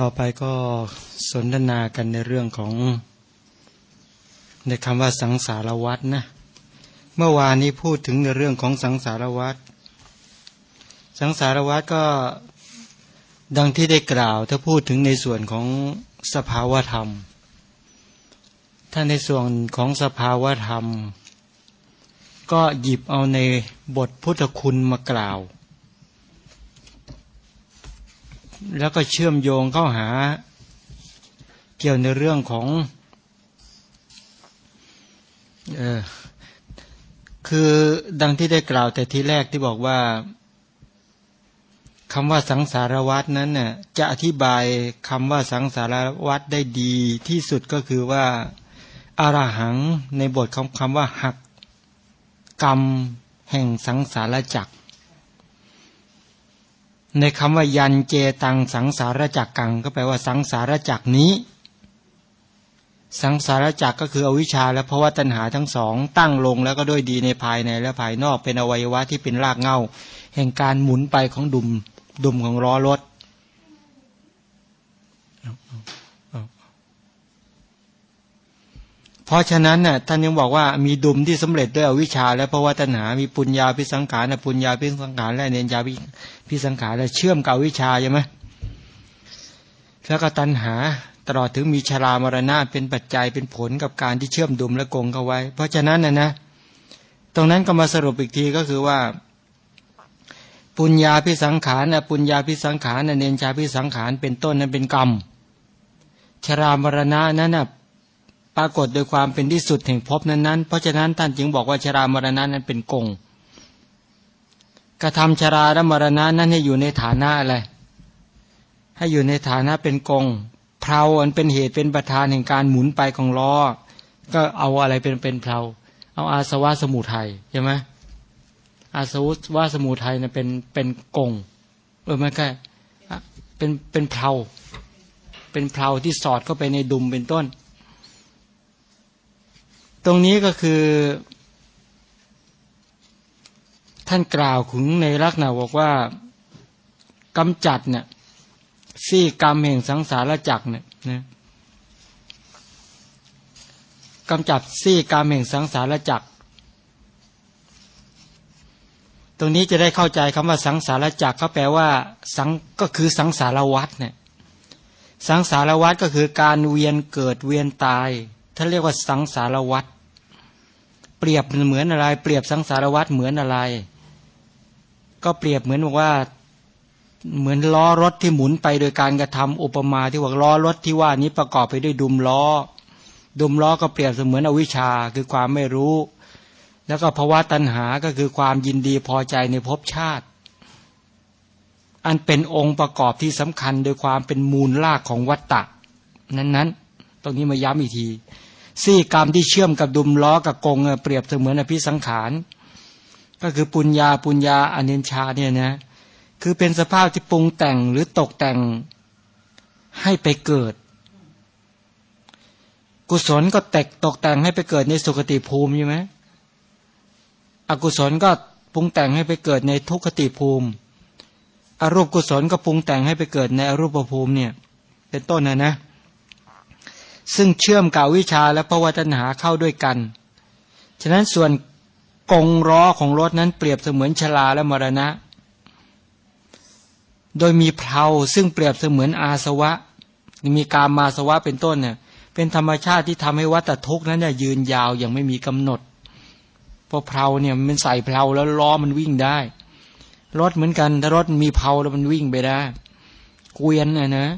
ต่อไปก็สนทนากันในเรื่องของ ในคำว่าสังสารวัตรนะ เมื่อวานนี้พูดถึงในเรื่องของสังสารวัตรสังสารวัตรก็ดังที่ได้กล่าว ถ้าพูดถึงในส่วนของสภาวธรรม ถ้าในส่วนของสภาวธรรม ก็หยิบเอาในบทพุทธคุณมากล่าว แล้วก็เชื่อมโยงเข้าหา เกี่ยวในเรื่องของเออคือดังที่ได้กล่าวแต่ทีแรกที่บอกว่าคำว่าสังสารวัตนั้นน่ยจะอธิบายคำว่าสังสารวัตได้ดีที่สุดก็คือว่าอารหังในบทของคำว่าหักกรรมแห่งสังสารจักร ในคำว่ายันเจตังสังสารจักกัง ก็แปลว่าสังสารจักนี้ สังสารจักก็คืออวิชชาและภาวะตัณหาทั้งสอง ตั้งลงแล้วก็ด้วยดีในภายในและภายนอกเป็นอวัยวะที่เป็นรากเงาแห่งการหมุนไปของดุมดุมของล้อรถเพราะฉะนั้นน่ะท่านยังบอกว่ามีดุมที่สำเร็จด้วยอวิชชาและภาวะตัณหา มีปุญญาพิสังขารปุญญาพิสังขารและเนญญาพิ พิสังขารและเชื่อมกับวิชาใช่ไหมแล้วก็ตัณหาตลอดถึงมีชรามรณะเป็นปัจจัยเป็นผลกับการที่เชื่อมดุมและกงเข้าไว้ เพราะฉะนั้นนะนะ ตรงนั้นก็มาสรุปอีกทีก็คือว่า ปุญญาพิสังขารนะปุญญาพิสังขารนะเนญญาพิสังขารเป็นต้นนั้นเป็นกรรม ชรามรณะนั้นนะปรากฏโดยความเป็นที่สุดแห่งภพนั้นๆ เพราะฉะนั้นท่านจึงบอกว่าชรามรณะนั้นเป็นกง กระทำชราและมรณะนั้นให้อยู่ในฐานะอะไรให้อยู่ในฐานะเป็นกงเพลาอันเป็นเหตุเป็นประธานแห่งการหมุนไปของล้อ ก็เอาอะไรเป็นเป็นเพลาเอาอาสวะสมุทัยใช่ไหมอาสวะสมุทัยเนี่ยเป็นเป็นกงเออไม่ใช่เป็นเป็นเพลาเป็นเพลาที่สอดเข้าไปในดุมเป็นต้น ตรงนี้ก็คือ ท่านกล่าวถึงในลักษณะบอกว่ากำจัดเนี่ยซี่กรรมแห่งสังสารจักเนี่ยนะกำจัดซี่กรรมแห่งสังสารจักตรงนี้จะได้เข้าใจคำว่าสังสารจักเขาแปลว่า สังก็คือสังสารวัฏเนี่ยสังสารวัฏก็คือการเวียนเกิดเวียนตายท่านเรียกว่าสังสารวัฏเปรียบเหมือนอะไร เปรียบสังสารวัฏเหมือนอะไร ก็เปรียบเหมือนบอกว่าเหมือนล้อรถที่หมุนไปโดยการกระทำอุปมาที่ว่าล้อรถที่ว่านี้ประกอบไปด้วยดุมล้อ ดุมล้อก็เปรียบเสมือนอวิชชาคือความไม่รู้ แล้วก็ภาวะตัณหาก็คือความยินดีพอใจในภพชาติ อันเป็นองค์ประกอบที่สำคัญโดยความเป็นมูลรากของวัตตะ นั้นๆ ตรงนี้มาย้ำอีกทีสี่กรรมที่เชื่อมกับดุมล้อกับกงเปรียบเสมือนอภิสังขาร ก็คือปุญญาปุญญาอเนนชาเนี่ยนะ คือเป็นสภาพที่ปรุงแต่งหรือตกแต่งให้ไปเกิด กุศลก็แตกตกแต่งให้ไปเกิดในสุคติภูมิใช่ไหมอกุศลก็ปรุงแต่งให้ไปเกิดในทุกขติภูมิอรูปกุศลก็ปรุงแต่งให้ไปเกิดในอรูปภูมิเนี่ย เป็นต้นนะนะ ซึ่งเชื่อมกับวิชาและพระวัตนาเข้าด้วยกัน ฉะนั้นส่วน กงล้อของรถนั้นเปรียบเสมือนชลาและมรณะ โดยมีเพลาซึ่งเปรียบเสมือนอาสวะ มีการมาสวะเป็นต้นเนี่ยเป็นธรรมชาติที่ทำให้วัตทุกนั้นเนี่ยยืนยาวอย่างไม่มีกำหนดเพราะเพลาเนี่ยมันใส่เพลาแล้วล้อมันวิ่งได้รถเหมือนกันถ้ารถมีเพลาแล้วมันวิ่งไปได้เกวียนน่ยนะ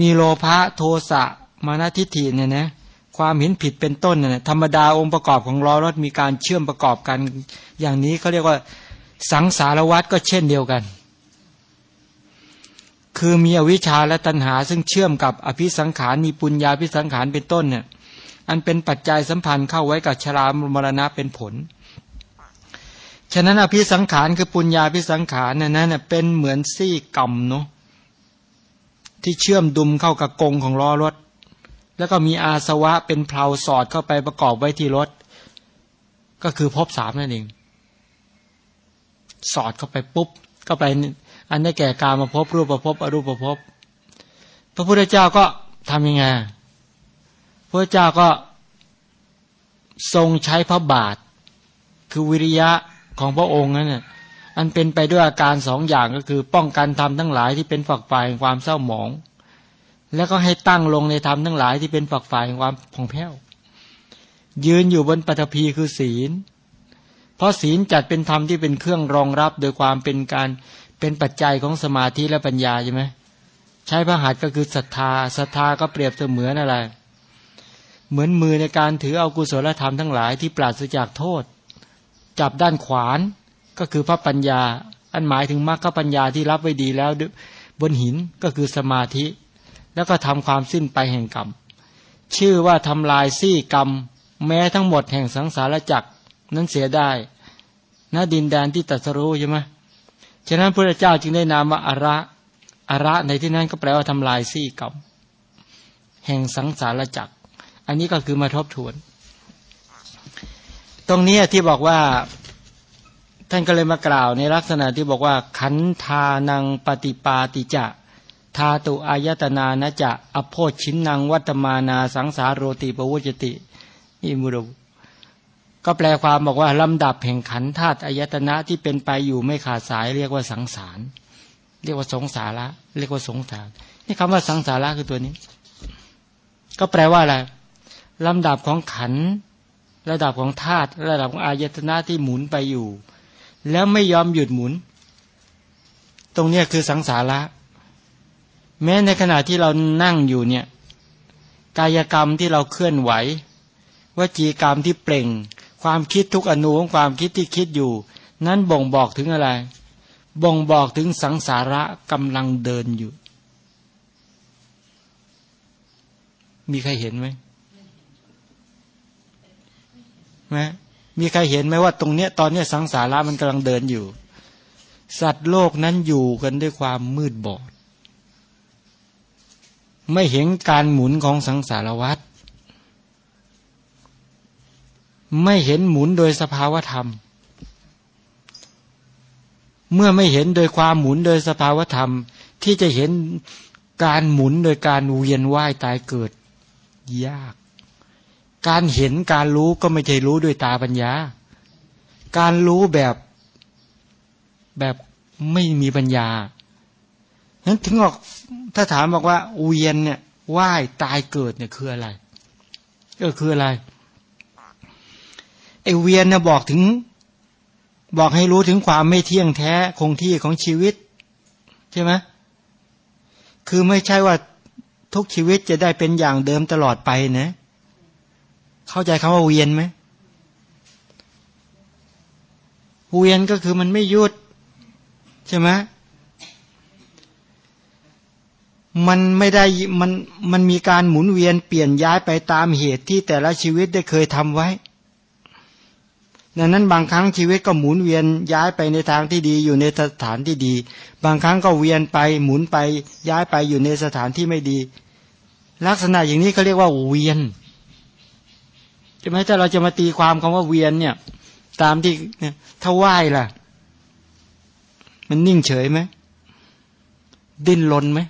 มีโลภะโทสะมานาทิฏฐิเนี่ยนะ ความเห็นผิดเป็นต้นน่ะธรรมดาองค์ประกอบของล้อรถมีการเชื่อมประกอบกัน อย่างนี้เขาเรียกว่าสังสารวัตรก็เช่นเดียวกัน คือมีอวิชชาและตัณหา ซึ่งเชื่อมกับอภิสังขารมีปุญญาพิสังขารเป็นต้นเนี่ยอันเป็นปัจจัยสัมพันธ์เข้าไว้กับชรามรณะเป็นผล ฉะนั้นอภิสังขารคือปุญญาพิสังขารนั้นเป็นเหมือนซี่กรรมเนาะที่เชื่อมดุมเข้ากับกงของล้อรถ แล้วก็มีอาสวะเป็นเพลาสอดเข้าไปประกอบไว้ที่รถ ก็คือพบสามนั่นเอง สอดเข้าไปปุ๊บก็ไปอันนี้แก่การมาพบรูปประพบอรูปประพบพระพุทธเจ้าก็ทำยังไงพระเจ้าก็ทรงใช้พระบาท คือวิริยะของพระองค์นั่นน่ะอันเป็นไปด้วยอาการสองอย่างก็คือ ป้องกันธรรมทั้งหลายที่เป็นฝักฝ่ายความเศร้าหมอง แล้วก็ให้ตั้งลงในธรรมทั้งหลายที่เป็นฝักฝ่ายของความผ่องแผ้ว ยืนอยู่บนปฐพีคือศีล เพราะศีลจัดเป็นธรรมที่เป็นเครื่องรองรับโดยความเป็นการเป็นปัจจัยของสมาธิและปัญญาใช่ไหมใช้พระหัตถ์ก็คือศรัทธาศรัทธาก็เปรียบเสมือนอะไร เหมือนมือในการถือเอากุศลธรรมทั้งหลายที่ปราศจากโทษ จับด้านขวานก็คือพระปัญญา อันหมายถึงมรรคปัญญาที่รับไว้ดีแล้วบนหินก็คือสมาธิ แล้วก็ทำความสิ้นไปแห่งกรรม ชื่อว่าทำลายซี่กรรม แม้ทั้งหมดแห่งสังสารจักรนั้นเสียได้ณดินแดนที่ตัสรู้ใช่ไหมฉะนั้นพระเจ้าจึงได้นามว่าอาระอาระในที่นั้นก็แปลว่าทำลายซี่กรรม แห่งสังสารจักรอันนี้ก็คือมาทบทวน ตรงนี้ที่บอกว่าท่านก็เลยมากล่าวในลักษณะที่บอกว่า ขันธานังปฏิปาติจะ ทาตุอายตนานะจะอโพชินนางวัตมานาสังสารโรติปวุจติอิมุรุก็แปลความบอกว่า ลำดับแห่งขันธาตุอายตนะที่เป็นไปอยู่ไม่ขาดสายเรียกว่าสังสาร เรียกว่าสงสาระ เรียกว่าสงสารนี่คำว่าสังสาระคือตัวนี้ ก็แปลว่าอะไรลำดับของขัน ระดับของธาตุระดับของอายตนะที่หมุนไปอยู่ แล้วไม่ยอมหยุดหมุน ตรงนี้คือสังสาระ แม้ในขณะที่เรานั่งอยู่เนี่ย กายกรรมที่เราเคลื่อนไหววจีกรรมที่เปล่ง ความคิดทุกอนุของความคิดที่คิดอยู่ นั้นบ่งบอกถึงอะไร บ่งบอกถึงสังสาระกำลังเดินอยู่ มีใครเห็นไหมไหมมีใครเห็นไหมว่าตรงเนี้ยตอนเนี้ยสังสาระมันกำลังเดินอยู่ สัตว์โลกนั้นอยู่กันด้วยความมืดบอด ไม่เห็นการหมุนของสังสารวัฏไม่เห็นหมุนโดยสภาวธรรม เมื่อไม่เห็นโดยความหมุนโดยสภาวธรรม ที่จะเห็นการหมุนโดยการเวียนว่ายตายเกิด ยาก การเห็นการรู้ก็ไม่ใช่รู้ด้วยตาปัญญา การรู้แบบแบบไม่มีปัญญา นั้นถึงบอกถ้าถามบอกว่าเวียนเนี่ยว่ายตายเกิดเนี่ยคืออะไร ก็คืออะไรไอเวียนเนี่ยบอกถึง บอกให้รู้ถึงความไม่เที่ยงแท้คงที่ของชีวิต ใช่ไหมคือไม่ใช่ว่าทุกชีวิตจะได้เป็นอย่างเดิมตลอดไปนะ เข้าใจคำว่าเวียนไหมเวียนก็คือมันไม่หยุด ใช่ไหม มันไม่ได้มันมันมีการหมุนเวียนเปลี่ยนย้ายไปตามเหตุที่แต่ละชีวิตได้เคยทำไว้ดังนั้นบางครั้งชีวิตก็หมุนเวียนย้ายไปในทางที่ดีอยู่ในสถานที่ดี บางครั้งก็เวียนไปหมุนไปย้ายไปอยู่ในสถานที่ไม่ดี ลักษณะอย่างนี้เขาเรียกว่าเวียนใช่ไหมถ้าเราจะมาตีความคำว่าเวียนเนี่ย ตามที่เนี่ยถ้าไหวล่ะ มันนิ่งเฉยไหมดิ้นรนไหม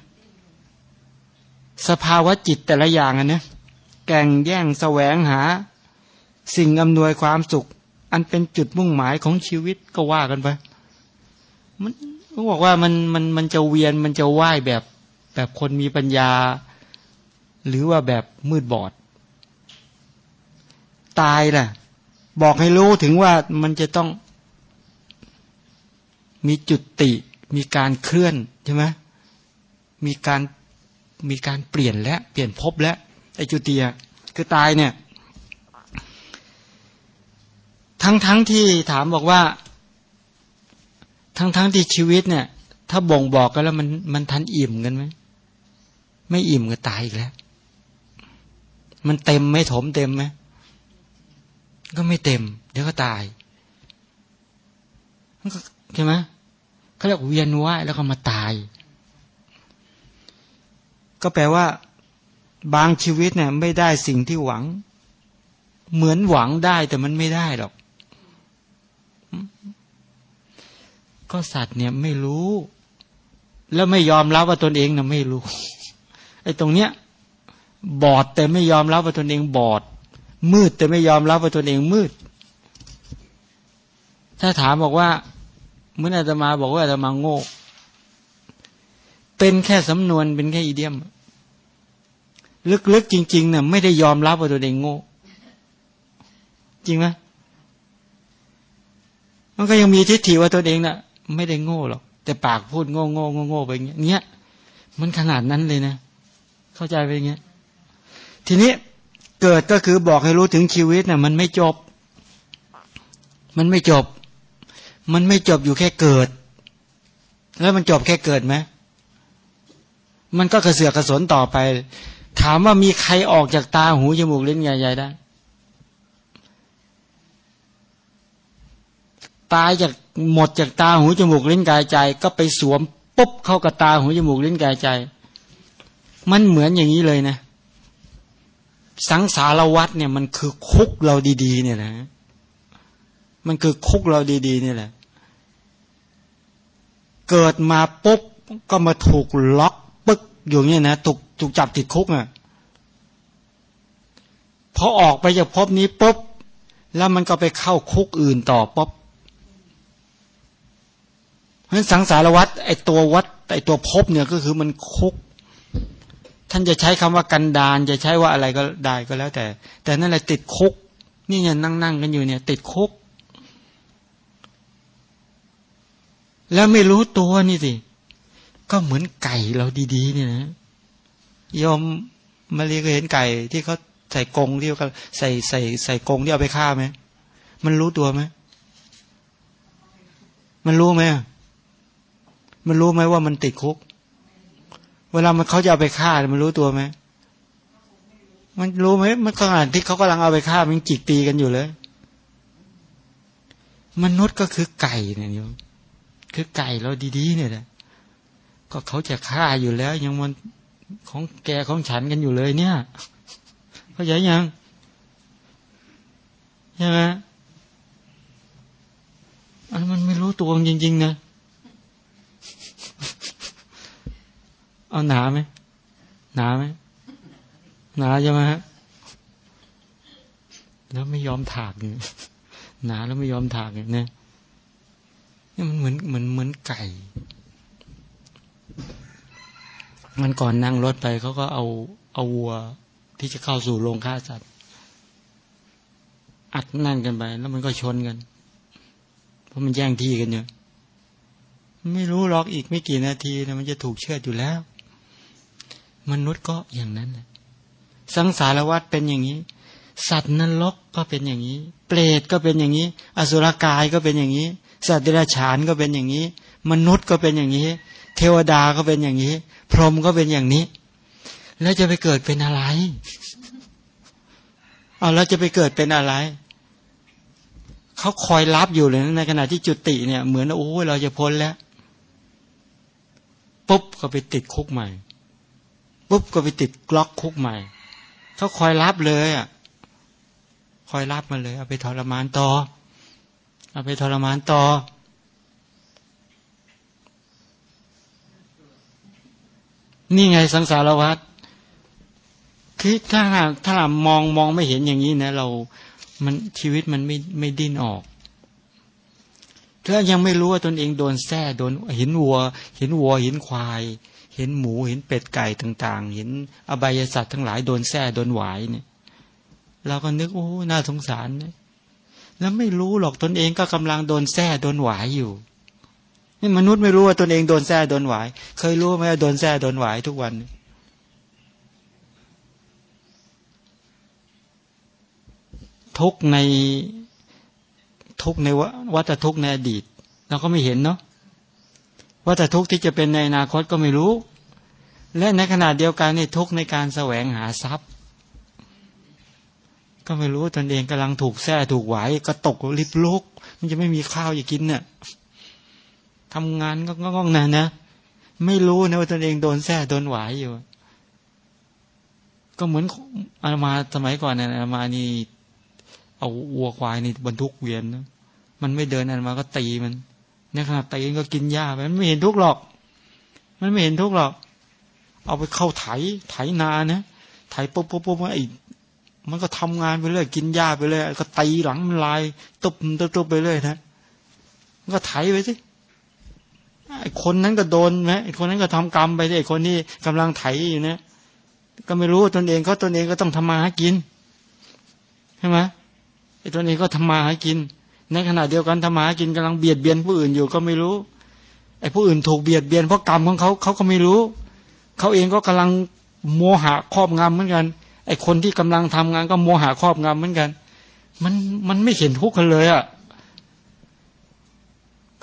สภาวะจิตแต่ละอย่างอันะแก่งแย่งแสวงหา สิ่งอำนวยความสุข อันเป็นจุดมุ่งหมายของชีวิตก็ว่ากันไปมันเขาบอกว่ามันมันมันจะเวียนมันจะไหวแบบแบบคนมีปัญญา หรือว่าแบบมืดบอด ตายล่ะ บอกให้รู้ถึงว่ามันจะต้องมีจุดติ มีการเคลื่อนใช่ไหมมีการ มีการเปลี่ยนและเปลี่ยนภพและไอจุติอะคือตายเนี่ย ทั้งทั้งที่ถามบอกว่า ทั้งทั้งที่ชีวิตเนี่ย ถ้าบ่งบอกกันแล้วมันมันทันอิ่มกันไหมไม่อิ่มก็ตายอีกแล้ว มันเต็มไม่ถมเต็มไหมก็ไม่เต็ม เดี๋ยวก็ตายใช่ไหมเขาเรียกเวียนว่ายแล้วก็มาตาย ก็แปลว่า บางชีวิตเนี่ย ไม่ได้สิ่งที่หวัง เหมือนหวังได้แต่มันไม่ได้หรอก ก็สัตว์เนี่ยไม่รู้ แล้วไม่ยอมรับว่าตนเองนะไม่รู้ไอ้ตรงเนี้ย บอดแต่ไม่ยอมรับว่าตนเองบอด มืดแต่ไม่ยอมรับว่าตนเองมืด ถ้าถามบอกว่าเมื่ออาตมาบอกว่าอาตมาโง่เป็นแค่สำนวนเป็นแค่อีเดียม ลึกๆจริงๆเนี่ยไม่ได้ยอมรับว่าตัวเองโง่ จริงไหมมันก็ยังมีทิฏฐิว่าตัวเองนะ่ะ ไม่ได้โง่หรอกแต่ปากพูดโง่โง่โง่โง่ไปอย่างเงี้ยเนี้ยมันขนาดนั้นเลยนะ เข้าใจไปอย่างเงี้ย ทีนี้เกิดก็คือบอกให้รู้ถึงชีวิตนะ่ะ มันไม่จบ มันไม่จบ มันไม่จบอยู่แค่เกิด แล้วมันจบแค่เกิดไหมมันก็กระเสือกกระสนต่อไป ถามว่ามีใครออกจากตาหูจมูกลิ้นกายใจได้ ตายจากหมดจากตาหูจมูกลิ้นกายใจ ก็ไปสวมปุ๊บเข้ากับตาหูจมูกลิ้นกายใจ มันเหมือนอย่างนี้เลยนะ สังสารวัตเนี่ย มันคือคุกเราดี ๆ เนี่ยนะ มันคือคุกเราดีๆเนี่ยแหละ เกิดมาปุ๊บก็มาถูกล็อกปึ๊กอยู่เนี่ยนะถูก ถูกจับติดคุกอะพอออกไปจากภพนี้ปุ๊บแล้วมันก็ไปเข้าคุกอื่นต่อปุ๊บเพราะสังสารวัตไอตัววัดไอตัวพบเนี่ยก็คือมันคุก ท่านจะใช้คำว่ากันดานจะใช้ว่าอะไรก็ได้ก็แล้วแต่ แต่นั่นแหละติดคุก นี่เนี่ยนั่งนั่งกันอยู่เนี่ย ติดคุก แล้วไม่รู้ตัวนี่สิก็เหมือนไก่เราดีๆ เนี่ยนะ ยอมมาเรียกเห็นไก่ที่เขาใส่กงที่เขาใส่ใส่ใส่กงที่เอาไปฆ่าไหมมันรู้ตัวไหมมันรู้ไหมมันรู้ไหมว่ามันติดคุก เวลามันเขาจะเอาไปฆ่ามันรู้ตัวไหมมันรู้ไหมมันขนาดที่เขากำลังเอาไปฆ่ามันจิกตีกันอยู่เลย มนุษย์ก็คือไก่เนี่ยโยมคือไก่เราดีๆเนี่ยแหละก็เขาจะฆ่าอยู่แล้ว ยังมัน ของแกของฉันกันอยู่เลยเนี่ยเขาใจยังใช่ไหมอันมันไม่รู้ตัวจริงๆนะเอาหนาไหมหนาไหมหนาใช่ไหมฮะแล้วไม่ยอมถากเนี่ยหนาแล้วไม่ยอมถากเนี่ยนี่มันเหมือนเหมือนเหมือนไก่ มันก่อนนั่งรถไปเขาก็เอาเอาวัวที่จะเข้าสู่โรงฆ่าสัตว์ อัดนั่งกันไป แล้วมันก็ชนกัน เพราะมันแย่งที่กันเนี่ยไม่รู้หรอกอีกไม่กี่นาทีนะมันจะถูกเชือดอยู่แล้ว มนุษย์ก็อย่างนั้นแหละสังสารวัฏเป็นอย่างนี้ สัตว์นรกก็เป็นอย่างนี้ เปรตก็เป็นอย่างนี้ อสุรกายก็เป็นอย่างนี้ สัตว์เดรัจฉานก็เป็นอย่างนี้ มนุษย์ก็เป็นอย่างนี้ เทวดาก็เป็นอย่างนี้ พรหมก็เป็นอย่างนี้ แล้วจะไปเกิดเป็นอะไรเอาแล้วจะไปเกิดเป็นอะไรเขาคอยรับอยู่เลยในขณะที่จุติเนี่ย เหมือนโอ้เราจะพ้นแล้วปุ๊บก็ไปติดคุกใหม่ปุ๊บก็ไปติดกล็อกคุกใหม่เขาคอยรับเลยอะคอยรับมาเลย เอาไปทรมานต่อ เอาไปทรมานต่อ นี่ไงสังสารวัฏคือถ้าถ้ามองมองไม่เห็นอย่างนี้นะ เรา มันชีวิตมันไม่ไม่ดิ้นออกถ้ายังไม่รู้ว่าตนเองโดนแท้โดนเห็นวัว เห็นวัวเห็นควาย เห็นหมูเห็นเป็ดไก่ต่าง ๆ เห็นอบายสัตว์ทั้งหลายโดนแส้โดนหวายเนี่ยเราก็นึกโอ้น่าสงสารเนี่ยแล้วไม่รู้หรอกตนเองก็กำลังโดนแส้โดนหวายอยู่ นี่มนุษย์ไม่รู้ว่าตนเองโดนแส้โดนหวาย เคยรู้ไหมว่าโดนแส้โดนหวายทุกวัน ทุกในทุกในวัฏทุกในอดีตเราก็ไม่เห็นเนาะว่าแต่ทุกที่จะเป็นในอนาคตก็ไม่รู้ และในขณะเดียวกันนี่ทุกในการแสวงหาทรัพย์ ก็ไม่รู้ตนเองกำลังถูกแท้ถูกไหวก็ตกริบลุกมันจะไม่มีข้าวจะกินเนี่ย ทำงานก็งองนะนะ ไม่รู้นะว่าตนเองโดนแท้โดนไหวอยู่ ก็เหมือนอามาสมัยก่อนเนี่ยอามานี่เอาวัวควายนี่บรรทุกเวียนนะมันไม่เดินอามาก็ตีมันในขณะตีก็กินหญ้าไปมันไม่เห็นทุกหรอก มันไม่เห็นทุกหรอก เอาไปเข้าไถไถนานะไถปุ๊บปุ๊บปุ๊บไอ้มันก็ทำงานไปเรื่อยกินหญ้าไปเรื่อยก็ตีหลังมันลายตุบตุบตุบไปเรื่อยนะก็ไถไปสิ ไอ้คนนั้นก็โดนไหมไอ้คนนั้นก็ทำกรรมไปไอ้คนที่กำลังไถอยู่เนี่ยก็ไม่รู้ตนเองเขาตนเองก็ต้องทำมาหากินใช่ไหมไอ้ตนเองก็ทำมาหากิน ในขณะเดียวกันทำมาหากินกำลังเบียดเบียนผู้อื่นอยู่ก็ไม่รู้ไอ้ผู้อื่นถูกเบียดเบียนเพราะกรรมของเขาเขาก็ไม่รู้เขาเองก็กำลังโมหะครอบงำเหมือนกัน ไอ้คนที่กำลังทำงานก็โมหะครอบงำเหมือนกัน มันมันไม่เห็นทุกข์กันเลยอะ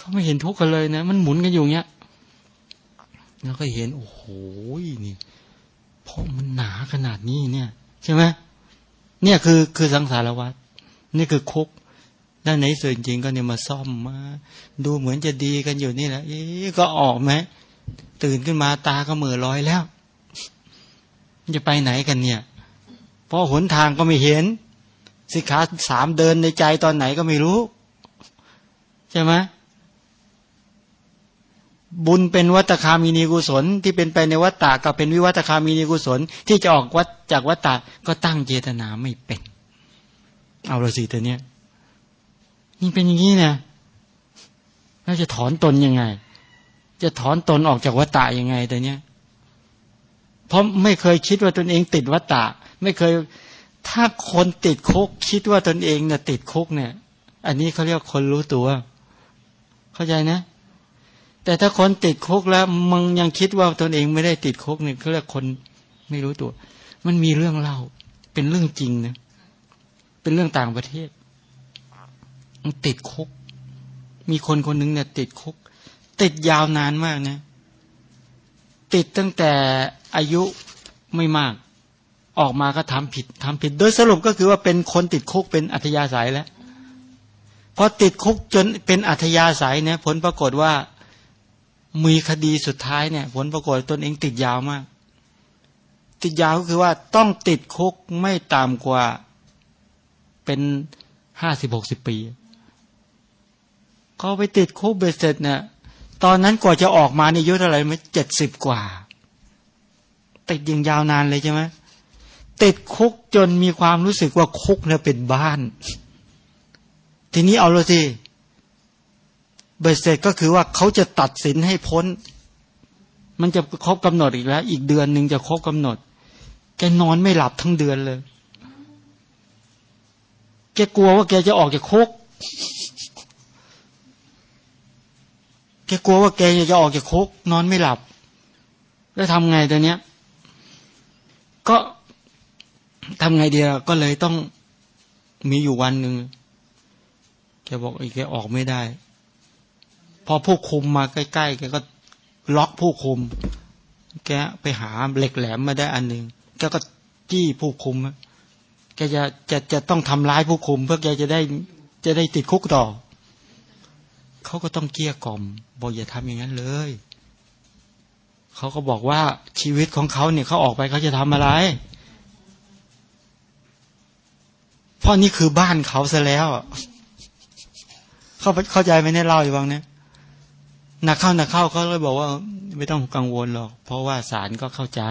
เขาไม่เห็นทุกข์กันเลยนะ มันหมุนกันอยู่เงี้ยแล้วก็เห็น โอ้โหนี่ เพราะมันหนาขนาดนี้เนี่ย ใช่ไหมเนี่ยคือคือสังสารวัฏนี่คือคุกด้านไหนส่วนจริงก็เนี่ยมาซ่อมมา ดูเหมือนจะดีกันอยู่นี่แหละเอ๊ก็ออกไหมตื่นขึ้นมาตาก็เม่อลอยแล้วจะไปไหนกันเนี่ย เพราะหนทางก็ไม่เห็น สิขาสามเดินในใจตอนไหนก็ไม่รู้ ใช่ไหม บุญเป็นวัตคามีนีกุศล ที่เป็นไปในวัตตะกับเป็นวิวัตคามีนีกุศล ที่จะออกวัดจากวัตตะก็ตั้งเจตนาไม่เป็น เอาละสิตัวเนี้ยนี่เป็นอย่างนี้นะแล้วจะถอนตนยังไง จะถอนตนออกจากวัตตะยังไงตัวเนี้ยเพราะไม่เคยคิดว่าตนเองติดวัตตะไม่เคยถ้าคนติดคุกคิดว่าตนเองเนี่ยติดคุกเนี่ย อันนี้เขาเรียกคนรู้ตัว เข้าใจนะ แต่ถ้าคนติดคุกแล้วมึงยังคิดว่าตนเองไม่ได้ติดคุกเนี่ยเขาเรียกคนไม่รู้ตัว มันมีเรื่องเล่า เป็นเรื่องจริงนะเป็นเรื่องต่างประเทศมันติดคุก มีคนคนหนึ่งเนี่ย ติดคุก ติดยาวนานมากนะ ติดตั้งแต่อายุไม่มากออกมาก็ทำผิดทำผิด โดยสรุปก็คือว่าเป็นคนติดคุกเป็นอัธยาศัยแล้วพอติดคุกจนเป็นอัธยาศัยเนี่ยผลปรากฏว่า มีคดีสุดท้ายเนี่ย ผลปรากฏตนเองติดยาวมาก ติดยาวก็คือว่าต้องติดคุกไม่ต่ำกว่าเป็นห้าสิบหกสิบปีเขาไปติดคุกเบสเสร็จเนี่ยตอนนั้นกว่าจะออกมาในยุทธอะไรไหมเจ็ดสิบกว่า ติดยิงยาวนานเลยใช่ไหมติดคุกจนมีความรู้สึกว่าคุกเนี่ยเป็นบ้าน ทีนี้เอาเลยสิ เบสเสร็จก็คือว่าเขาจะตัดสินให้พ้น มันจะครบกำหนดอีกแล้ว อีกเดือนหนึ่งจะครบกำหนด แกนอนไม่หลับทั้งเดือนเลย แกกลัวว่าแกจะออกจากคุก แกกลัวว่าแกจะออกจากคุก นอนไม่หลับ แล้วทำไงตอนเนี้ย ก็ทำไงเดียวก็เลยต้องมีอยู่วันหนึ่งแกบอกไอ้แกออกไม่ได้ พอผู้คุมมาใกล้ๆแกก็ล็อกผู้คุม แกไปหาเหล็กแหลมมาได้อันหนึ่งแกก็จี้ผู้คุมแกจะจะจะต้องทำร้ายผู้คุม เพื่อแกจะได้จะได้ติดคุกต่อเขาก็ต้องเกลี้ยกล่อมบอกอย่าทำอย่างนั้นเลยเขาก็บอกว่าชีวิตของเขาเนี่ยเขาออกไปเขาจะทำอะไรเพราะนี่คือบ้านเขาซะแล้วเขาเข้าใจไหมเนี่ยเล่าอยู่บ้างเนี่ย นักเข้านักเข้าเขาเลยบอกว่าไม่ต้องกังวลหรอก เพราะว่าศาลก็เข้าใจ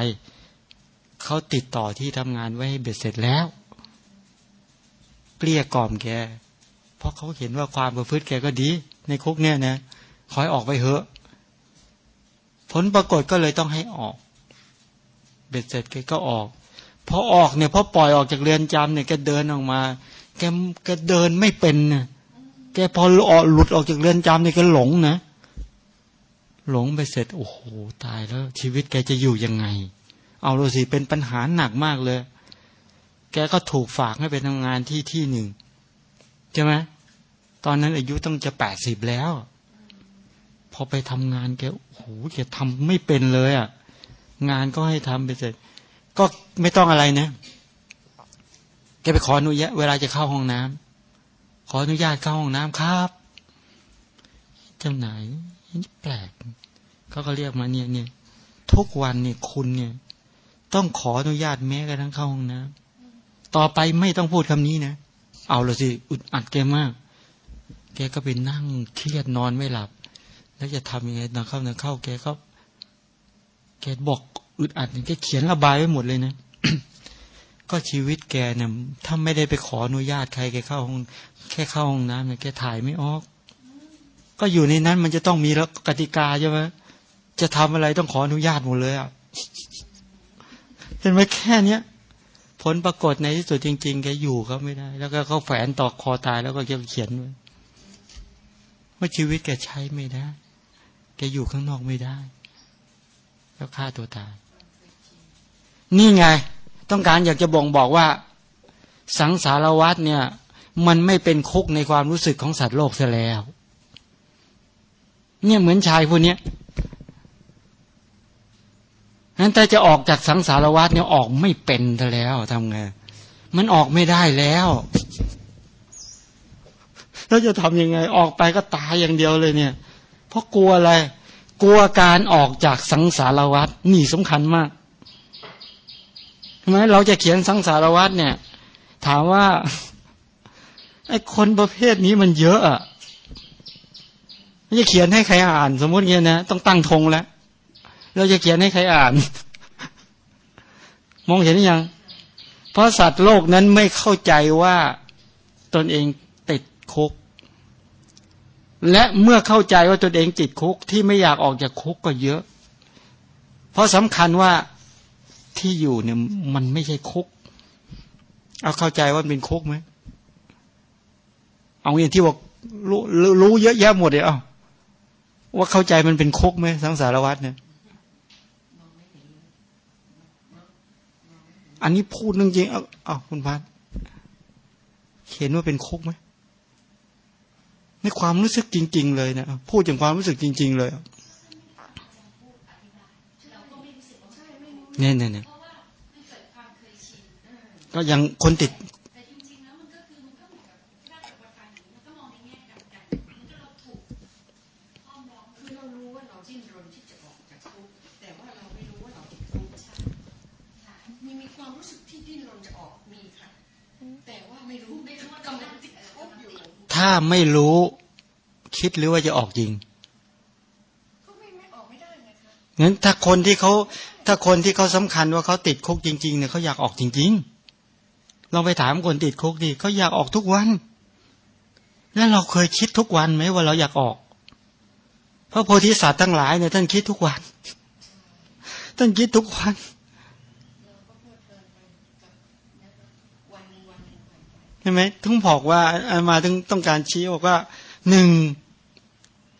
เขาติดต่อที่ทำงานไว้ให้เบ็ดเสร็จแล้ว เกลี้ยกล่อมแก เพราะเขาเห็นว่าความประพฤติแกก็ดี ในคุกเนี่ยนะคอยออกไปเหอะ ผลปรากฏก็เลยต้องให้ออก เบ็ดเสร็จแกก็ออกพอออกเนี่ยพอปล่อยออกจากเรือนจำเนี่ยแกเดินออกมา แกแกเดินไม่เป็นนะแกพอหลุดออกจากเรือนจำเนี่ยแกหลงนะ หลงไปเสร็จ โอ้โหตายแล้ว ชีวิตแกจะอยู่ยังไง เอาดูสิเป็นปัญหาหนักมากเลย แกก็ถูกฝากให้ไปทำงานที่ที่หนึ่งใช่ไหมตอนนั้นอายุต้องจะแปดสิบแล้ว พอไปทำงานแกโอ้โหแกทำไม่เป็นเลยอะ งานก็ให้ทำไปเสร็จ ก็ไม่ต้องอะไรนะแกไปขออนุญาตเวลาจะเข้าห้องน้ำขออนุญาตเข้าห้องน้ำครับ เจ้าไหนแปลก เขาก็เรียกมาเนี่ยเนี่ยทุกวันเนี่ยคุณเนี่ย ต้องขออนุญาตแม้กระทั่งเข้าห้องน้ำต่อไปไม่ต้องพูดคำนี้นะเอาละสิอุดอัดแกมาก แกก็ไปนั่งเครียดนอนไม่หลับ แล้วจะทำยังไงนอนเข้านอนเข้าแกก็แกบอกอึดอัดเนี่ยแกเขียนระบายไว้หมดเลยนะก็ชีวิตแกเนี่ยถ้าไม่ได้ไปขออนุญาตใครแกเข้าห้องแค่เข้าห้องน้ำเนี่ยแกถ่ายไม่ออก ก็อยู่ในนั้นมันจะต้องมีกติกาใช่ไหม จะทำอะไรต้องขออนุญาตหมดเลยอะเห็นไหมแค่เนี้ยผลปรากฏในที่สุดจริงๆแกอยู่เขาไม่ได้ แล้วก็เขาแฝนต่อคอตายแล้วก็เขียนไว้ว่าชีวิตแกใช้ไม่ได้แกอยู่ข้างนอกไม่ได้ แล้วฆ่าตัวตาย นี่ไง ต้องการอยากจะบ่งบอกว่า สังสารวัฏเนี่ย มันไม่เป็นคุกในความรู้สึกของสัตว์โลกซะแล้ว เนี่ยเหมือนชายคนนี้ นั้นถ้าจะออกจากสังสารวัฏเนี่ยออกไม่เป็นซะแล้วทำไงมันออกไม่ได้แล้วแล้วจะทำยังไง ออกไปก็ตายอย่างเดียวเลยเนี่ย เพราะกลัวอะไร กลัวการออกจากสังสารวัฏนี่สำคัญมากใช่ไหมเราจะเขียนสังสารวัฏเนี่ย ถามว่าไอ้คนประเภทนี้มันเยอะอะจะเขียนให้ใครอ่าน สมมติเงี้ยนะ ต้องตั้งธงแล้ว เราจะเขียนให้ใครอ่าน มองเห็นหรือยัง เพราะสัตว์โลกนั้นไม่เข้าใจว่าตนเองติดคุก และเมื่อเข้าใจว่าตนเองติดคุกที่ไม่อยากออกจากคุกก็เยอะ เพราะสำคัญว่าที่อยู่เนี่ยมันไม่ใช่คุก เอาเข้าใจว่าเป็นคุกไหม เอาอย่างที่บอกรู้รู้เยอะแยะหมดเลยเอาว่าเข้าใจมันเป็นคุกไหมสังสารวัตรเนี่ย อันนี้พูดจริงๆเอาเอาคุณพัดเห็นว่าเป็นคุกไหมในความรู้สึกจริง ๆ เลยนะพูดถึงความรู้สึกจริง ๆ เลยเนี่ยเนี่ยเนี่ยก็ยังคนติด ถ้าไม่รู้คิดหรือว่าจะออกจริงงั้นถ้าคนที่เขาถ้าคนที่เขาสำคัญว่าเขาติดคุกจริง ๆ เนี่ยเขาอยากออกจริงๆลองไปถามคนติดคุกดิเขาอยากออกทุกวัน แล้วเราเคยคิดทุกวันไหมว่าเราอยากออก พระโพธิสัตว์ทั้งหลายเนี่ยท่านคิดทุกวัน ท่านคิดทุกวัน ใช่ไหมทั้งบอกว่าอามาต้องต้องการชี้บอกว่าหนึ่ง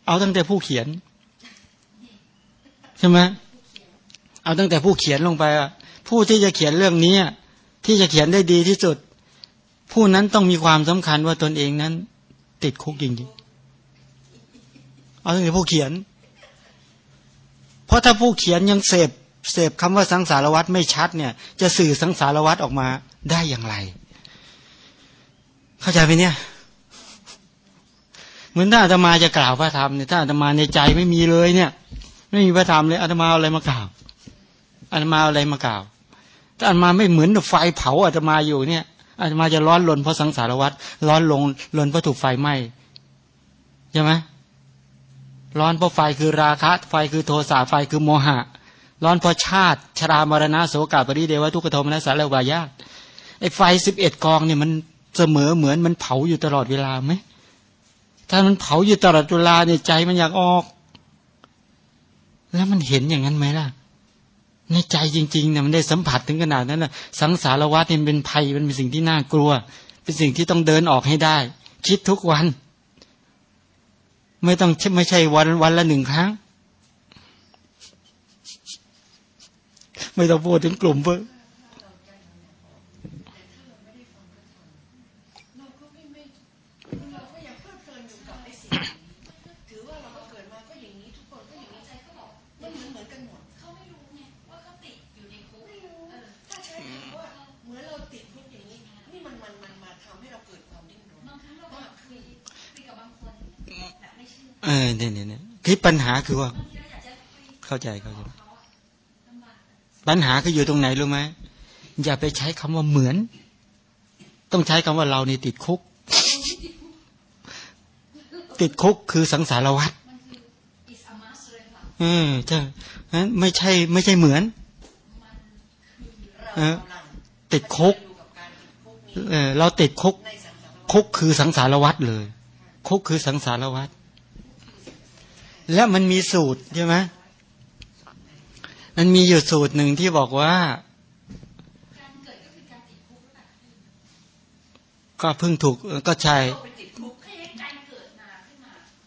เอาตั้งแต่ผู้เขียนใช่ไหมเอาตั้งแต่ผู้เขียนลงไปอะผู้ที่จะเขียนเรื่องนี้ที่จะเขียนได้ดีที่สุด ผู้นั้นต้องมีความสำคัญว่าตนเองนั้น ติดคุกจริงๆเอาตั้งแต่ผู้เขียน เพราะถ้าผู้เขียนยังเสพเสพคำว่าสังสารวัตรไม่ชัดเนี่ย จะสื่อสังสารวัตรออกมาได้อย่างไร เข้าใจไหมเนี่ย เหมือนถ้าอาตมาจะกล่าวพระธรรมเนี่ยถ้าอาตมาในใจไม่มีเลยเนี่ย ไม่มีพระธรรมเลยอาตมาเอาอะไรมากล่าวอาตมาเอาอะไรมากล่าวถ้าอาตมาไม่เหมือนไฟเผาอาตมาอยู่เนี่ยอาตมาจะร้อนลนเพราะสังสารวัฏร้อนลงลนเพราะถูกไฟไหม้ใช่ไหมร้อนเพราะไฟคือราคะ ไฟคือโทสะไฟคือโมหะ ร้อนเพราะชาติ ชรามรณะโสกาปริเดวะทุกขโทมนัสสารวายาไอ้ไฟสิบเอ็ดกองเนี่ยมัน เสมอเหมือนมันเผาอยู่ตลอดเวลาไหมถ้ามันเผาอยู่ตลอดเวลาเนี่ยใจมันอยากออก แล้วมันเห็นอย่างนั้นไหมล่ะ ในใจจริงๆเนี่ยมันได้สัมผัสถึงขนาดนั้นนะสังสารวัฏเนี่ยเป็นภัยมันเป็นสิ่งที่น่ากลัว เป็นสิ่งที่ต้องเดินออกให้ได้ คิดทุกวัน ไม่ต้องไม่ใช่วันวันละหนึ่งครั้ง ไม่ต้องพูดถึงกลุ่มเพื่อ เออเนี่ยเนี่ยคือปัญหาคือว่า เข้าใจเข้าใจปัญหาคืออยู่ตรงไหนรู้ไหมอย่าไปใช้คำว่าเหมือน ต้องใช้คำว่าเรานี่ติดคุก ติดคุกคือสังสารวัฏเออใช่นั้นไม่ใช่ ไม่ใช่เหมือนติดคุกเออเราติดคุกคุกคือสังสารวัตรเลย คุกคือสังสารวัตร และมันมีสูตรใช่ไหมมันมีอยู่สูตรหนึ่งที่บอกว่า ก็เพิ่งถูกก็ใช่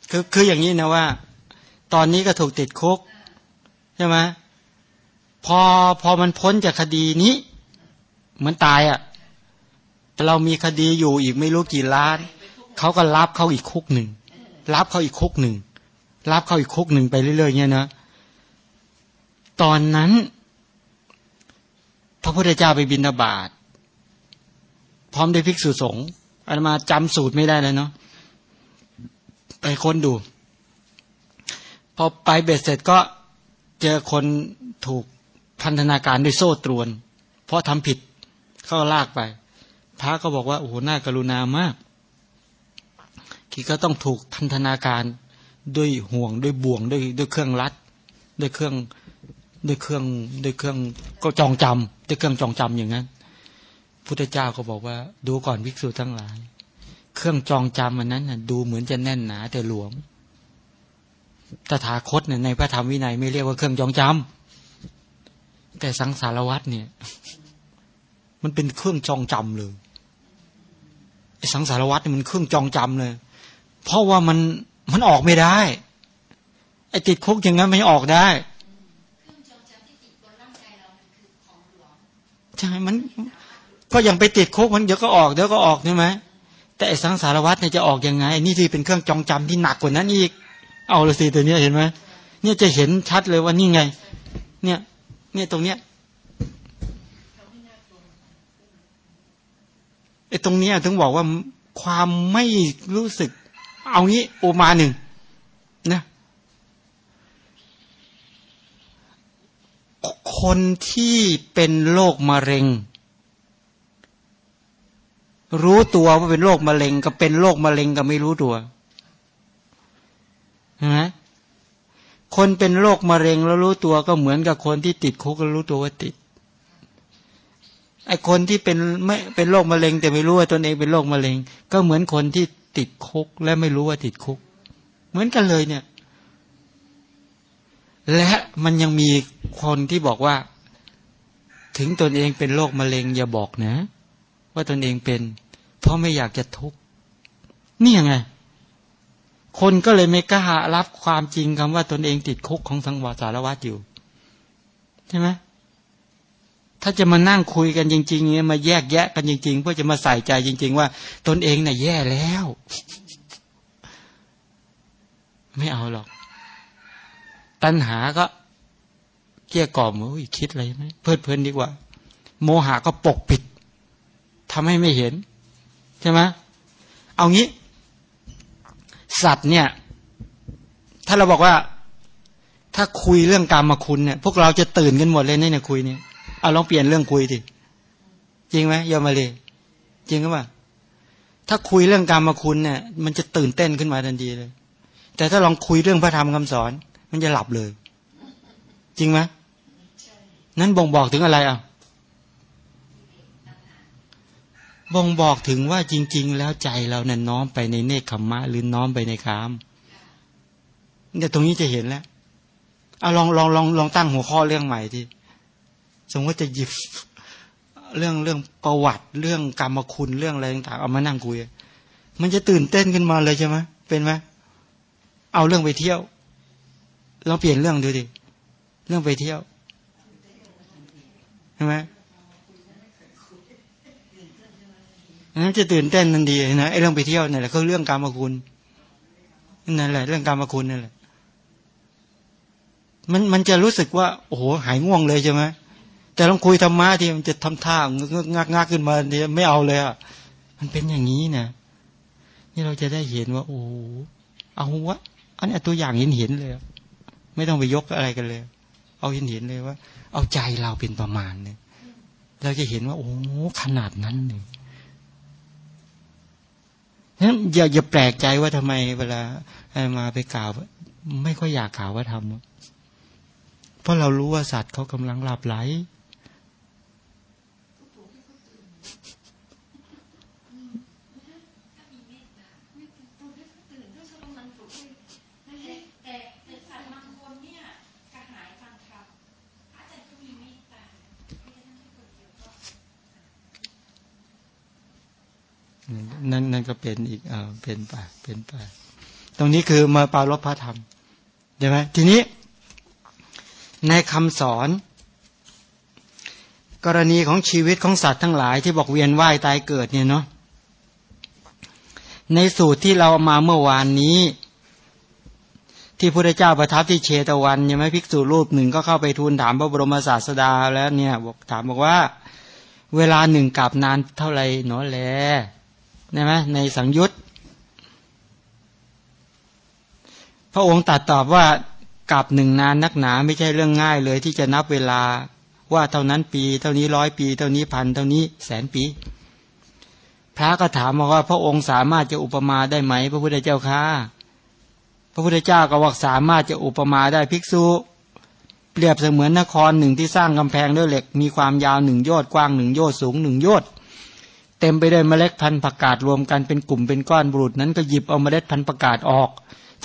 คือคืออย่างนี้นะว่า ตอนนี้ก็ถูกติดคุกใช่ไหมพอพอมันพ้นจากคดีนี้เหมือนตายอะ่ะเรามีคดีอยู่อีกไม่รู้กี่ล้านเขาก็รับเข้าอีกคุกหนึ่งรับเข้าอีกคุกหนึ่ง รับเข้าอีกคุกหนึ่งไปเรื่อยๆเนี่ยนะตอนนั้น พระพุทธเจ้าไปบินาบาตพร้อมด้วยภิกษุสงฆ์อาตมาจำสูตรไม่ได้แล้วเนาะไปค้นดู พอไปเบ็ดเสร็จก็เจอคนถูกพันธนาการด้วยโซ่ตรวน เพราะทำผิดเขาลากไป พระก็บอกว่าโอ้โหน่ากรุณามากคีก็ต้องถูกพันธนาการ ด้วยห่วงด้วยบ่วงด้วยด้วยเครื่องรัด ด้วยเครื่องด้วยเครื่องด้วยเครื่องก็จองจำด้วยเครื่องจองจำอย่างนั้นพุทธเจ้าก็บอกว่า ดูก่อนภิกษุทั้งหลาย เครื่องจองจำมันนั้นดูเหมือนจะแน่นหนาแต่หลวมตถาคตเนี่ยในพระธรรมวินัยไม่เรียกว่าเครื่องจองจำแต่สังสารวัตรเนี่ย มันเป็นเครื่องจองจำเลยไอ้สังสารวัตรเนี่ยมันเครื่องจองจำเลย เพราะว่ามัน มันออกไม่ได้ ไอ้ติดคุกอย่างนั้นไม่ออกได้ใช่มัน ก็ยังไปติดคุกมันเดี๋ยวก็ออกเดี๋ยวก็ออกใช่ไหมแต่ไอ้สังสารวัตรเนี่ยจะออกยังไง นี่ที่เป็นเครื่องจองจำที่หนักกว่านั้นอีก เอาละสิตัวเนี้ยเห็นไหมเนี่ยจะเห็นชัดเลยว่านี่ไง เนี่ย เนี่ยตรงเนี้ยไอ้ตรงเนี้ยถึงบอกว่าความไม่รู้สึก เอางี้โอมาหนึ่งนะคนที่เป็นโรคมะเร็ง รู้ตัวว่าเป็นโรคมะเร็ง กับเป็นโรคมะเร็งกับไม่รู้ตัวนะคนเป็นโรคมะเร็งแล้วรู้ตัวก็เหมือนกับคนที่ติดคุกแล้วรู้ตัวว่าติดไอคนที่เป็นไม่เป็นโรคมะเร็ง แต่ไม่รู้ว่าตนเองเป็นโรคมะเร็ง ก็เหมือนคนที่ ติดคุก และไม่รู้ว่าติดคุก เหมือนกันเลยเนี่ย และมันยังมีคนที่บอกว่า ถึงตนเองเป็นโรคมะเร็งอย่าบอกนะ ว่าตนเองเป็น เพราะไม่อยากจะทุกข์นี่ยังไง คนก็เลยไม่กล้ารับความจริงคำว่าตนเองติดคุกของสังวรสารวัตรอยู่ ใช่ไหม ถ้าจะมานั่งคุยกันจริง ๆเงี้ยมาแยกแยะกันจริง ๆ เพื่อจะมาใส่ใจจริง ๆ ว่า ตนเองน่ะแย่แล้ว ไม่เอาหรอก ตัณหาก็เกี่ยกล่อมอ้ยคิดอะไรไหมเพลิดเพลินดีกว่า โมหะก็ปกปิดทำให้ไม่เห็น ใช่ไหมเอางี้ สัตว์เนี่ย ถ้าเราบอกว่า ถ้าคุยเรื่องกรรมาคุณเนี่ย พวกเราจะตื่นกันหมดเลยเนี่ยคุยเนี่ย เอาลองเปลี่ยนเรื่องคุยดิจริงไหมยอมมาเลยจริงหรือเปล่าถ้าคุยเรื่องกรรมคุณเนี่ย มันจะตื่นเต้นขึ้นมาทันทีเลย แต่ถ้าลองคุยเรื่องพระธรรมคำสอน มันจะหลับเลย จริงไหมนั้นบ่งบอกถึงอะไรอะบ่งบอกถึงว่าจริง ๆ แล้วใจเราเนี่ยน้อมไปในเนคขมมะ หรือน้อมไปในคามเนี่ยตรงนี้จะเห็นแล้วเอาลองลองลองลองตั้งหัวข้อเรื่องใหม่ที่ สมมติจะหยิบเรื่องเรื่องประวัติเรื่องกรรมคุณเรื่องอะไรต่างๆเอามานั่งคุย มันจะตื่นเต้นขึ้นมาเลยใช่ไหมเป็นไหมเอาเรื่องไปเที่ยว เราเปลี่ยนเรื่องดูดิเรื่องไปเที่ยวใช่ไหมนั้นจะตื่นเต้นนันดีนะไอ้เรื่องไปเที่ยวนี่แหละก็เรื่องกรรมคุณนั่นแหละ เรื่องกรรมคุณนั่นแหละมันมันจะรู้สึกว่า โอ้โหหายง่วงเลยใช่ไหม แต่ลองคุยธรรมะที่มันจะทำท่างักงักขึ้นมาเนี่ยไม่เอาเลยอะมันเป็นอย่างนี้นะนี่เราจะได้เห็นว่า โอ้เอาวะอันนี้ตัวอย่างเห็นเห็นเลย ไม่ต้องไปยกอะไรกันเลย เอาเห็นเห็นเลยว่า เอาใจเราเป็นประมาณเนี่ยเราจะเห็นว่า โอ้ขนาดนั้นเลยนั้นอย่าอย่าแปลกใจว่าทำไมเวลามาไปกล่าว ไม่ค่อยอยากกล่าวว่าทำเพราะเรารู้ว่าสัตว์เขากำลังหลับไหล นั่นนั่นก็เป็นอีกเออเป็นไปเป็นไป ตรงนี้คือมาปาลบพระธรรมใช่ไหมทีนี้ ในคำสอน กรณีของชีวิตของสัตว์ทั้งหลาย ที่บอกเวียนว่ายตายเกิดเนี่ยเนาะในสูตรที่เรามาเมื่อวานนี้ ที่พระเจ้าประทับที่เชตวันใช่ไหมภิกษุรูปหนึ่งก็เข้าไปทูลถามพระบรมศาสดาแล้วเนี่ยบอกถามบอกว่า เวลาหนึ่งกับนานเท่าไร่หนอแล ใช่ไหมในสังยุตพระองค์ตัดตอบว่ากับหนึ่งนานนักหนาไม่ใช่เรื่องง่ายเลยที่จะนับเวลาว่าเท่านั้นปี เท่านี้ร้อยปี เท่านี้พันเท่านี้แสนปี พระก็ถามมาว่าพระองค์สามารถจะอุปมาได้ไหม พระพุทธเจ้าค่ะพระพุทธเจ้าก็บอกสามารถจะอุปมาได้ภิกษุ เปรียบเสมือนนครหนึ่งที่สร้างกำแพงด้วยเหล็ก มีความยาวหนึ่งโยชน์กว้างหนึ่งโยชน์สูงหนึ่งโยชน์ เต็มไปด้วยเมล็ดพันธุ์ผักกาดรวมกันเป็นกลุ่มเป็นก้อนบุรุษนั้นก็หยิบเอาเมล็ดพันธุ์ผักกาดออก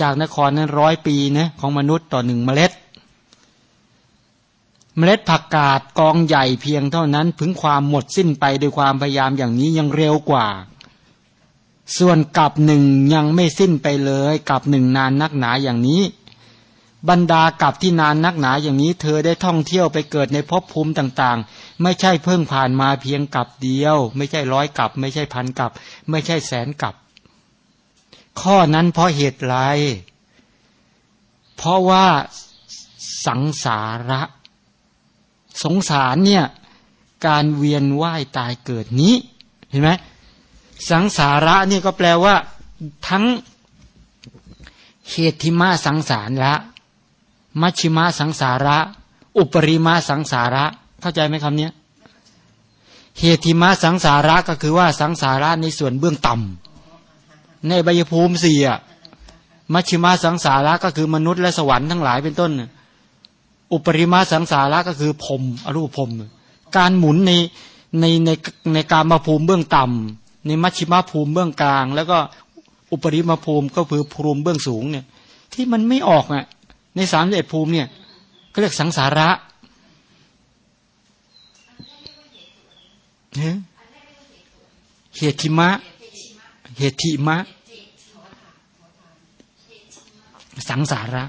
จากนครนั้นร้อยปีนะของมนุษย์ต่อหนึ่งเมล็ด เมล็ดผักกาดกองใหญ่เพียงเท่านั้นพึงความหมดสิ้นไปด้วยความพยายามอย่างนี้ยังเร็วกว่า ส่วนกับหนึ่งยังไม่สิ้นไปเลยกับหนึ่งนานนักหนาอย่างนี้ บรรดากับที่นานนักหนาอย่างนี้ เธอได้ท่องเที่ยวไปเกิดในภพภูมิต่างๆ ไม่ใช่เพิ่งผ่านมาเพียงกับเดียว ไม่ใช่ร้อยกับ ไม่ใช่พันกับ ไม่ใช่แสนกับ ข้อนั้นเพราะเหตุไร เพราะว่าสังสาระ สงสารเนี่ย การเวียนว่ายตายเกิดนี้ เห็นไหมสังสาระเนี่ยก็แปลว่า ทั้งเหตุทิมาสังสารละ มัชชิมาสังสาระ อุปริมาสังสาระ เข้าใจไหมคำนี้เหตุทิมาสังสาระก็คือว่าสังสาระในส่วนเบื้องต่ำในใบยภูมิสี่อะมัชชิมาสังสาระก็คือมนุษย์และสวรรค์ทั้งหลายเป็นต้น อุปริมาสังสาระก็คือพรมอรูปพรมการหมุนในในในในการมาภูมิเบื้องต่ำในมัชชิมาภูมิเบื้องกลาง แล้วก็อุปริมาภูมิก็คือภูมิเบื้องสูงเนี่ย ที่มันไม่ออกอะ ในสามเอ็ดภูมิเนี่ยก็เรียกสังสาระ เหติมะ เหติมะ สังสาระ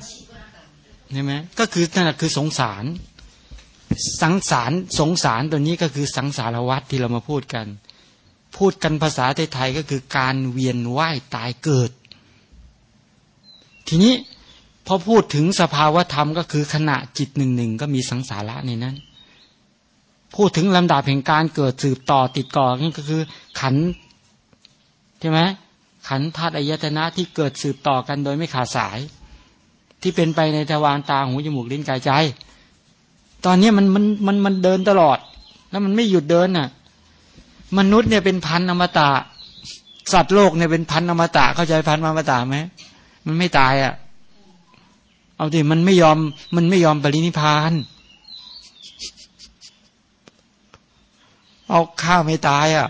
ใช่ไหมก็คือนั่นแหละคือสงสาร สังสารสงสารตัวนี้ก็คือสังสารวัตที่เรามาพูดกัน พูดกันภาษาไทยๆก็คือการเวียนว่ายตายเกิด ทีนี้พอพูดถึงสภาวธรรมก็คือขณะจิตหนึ่งหนึ่งก็มีสังสาระในนั้น พูดถึงลำดับแห่งการเกิดสืบต่อติดก่อนี่ก็คือ ขันใช่ไหมขันธาตุอายตนะที่เกิดสืบต่อกันโดยไม่ขาดสาย ที่เป็นไปในทวารตาหูจมูกลิ้นกายใจ ตอนนี้มันมันมันมันเดินตลอด แล้วมันไม่หยุดเดินน่ะ มนุษย์เนี่ยเป็นพันอมตะ สัตว์โลกเนี่ยเป็นพันอมตะเข้าใจพันอมตะไหมมันไม่ตายอะ เอาดิมันไม่ยอมมันไม่ยอมปรินิพานเเอาข้าไม่ตายอะ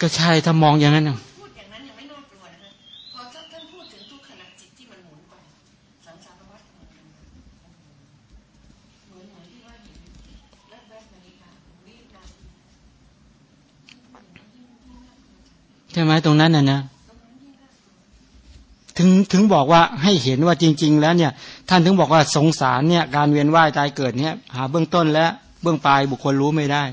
ก็ใช่ถ้ามองอย่างนั้น ใช่ไหมตรงนั้นน่ะนะถึงถึงบอกว่าให้เห็นว่าจริง ๆ แล้วเนี่ย ท่านถึงบอกว่าสงสารเนี่ย การเวียนว่ายตายเกิดเนี่ย หาเบื้องต้นและเบื้องปลายบุคคลรู้ไม่ได้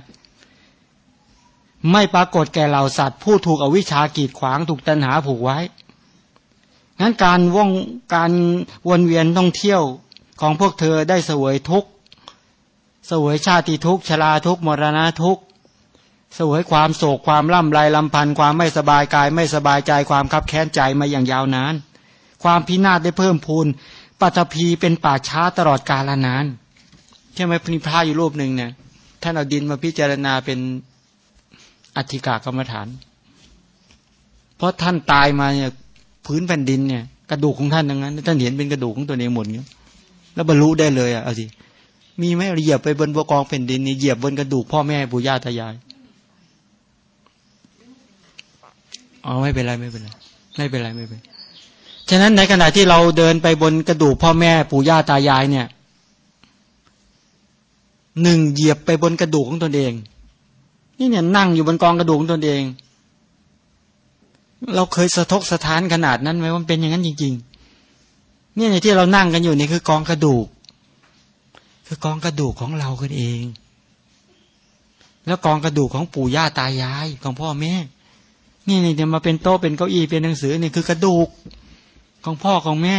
ไม่ปรากฏแก่เหล่าสัตว์ ผู้ถูกอวิชากีดขวางถูกตัณหาผูกไว้งั้นการว่องการวนเวียนท่องเที่ยวของพวกเธอได้เสวยทุกเสวยชาติทุกชราทุกมรณะทุก สวยความโศกความล่ำไรลำพันธ์ความไม่สบายกาย ไม่สบายใจความคับแค้นใจมาอย่างยาวนาน ความพินาศได้เพิ่มพูนปัตภีเป็นป่าช้าตลอดกาลนานใช่ไหมพนิพาอยู่รูปหนึ่งเนี่ยท่านเอาดินมาพิจารณาเป็นอธิกากรรมฐาน เพราะท่านตายมาเนี่ยพื้นแผ่นดินเนี่ยกระดูกของท่านดังนั้น ท่านเห็นเป็นกระดูกของตัวเองหมดเนี่ยแล้วบรรลุได้เลยอะเอาสิมีไหมเหยียบไปบนบกองแผ่นดินนี่เหยียบบนกระดูกพ่อแม่ปู่ย่าตายาย อ๋อไม่เป็นไรไม่เป็นไรไม่เป็นไรไม่เป็นฉะนั้นในขณะที่เราเดินไปบนกระดูกพ่อแม่ปู่ย่าตายายเนี่ยหนึ่งเหยียบไปบนกระดูกของตนเอง นี่เนี่ยนั่งอยู่บนกองกระดูกของตนเอง เราเคยสะทกสะท้านขนาดนั้นไหมว่าเป็นอย่างนั้นจริง ๆ เนี่ยในที่เรานั่งกันอยู่นี่คือกองกระดูก คือกองกระดูกของเรากันเอง แล้วกองกระดูกของปู่ย่าตายายของพ่อแม่ นี่นี่เดี๋ยวมาเป็นโต๊ะเป็นเก้าอี้เป็นหนังสือนี่คือกระดูกของพ่อของแม่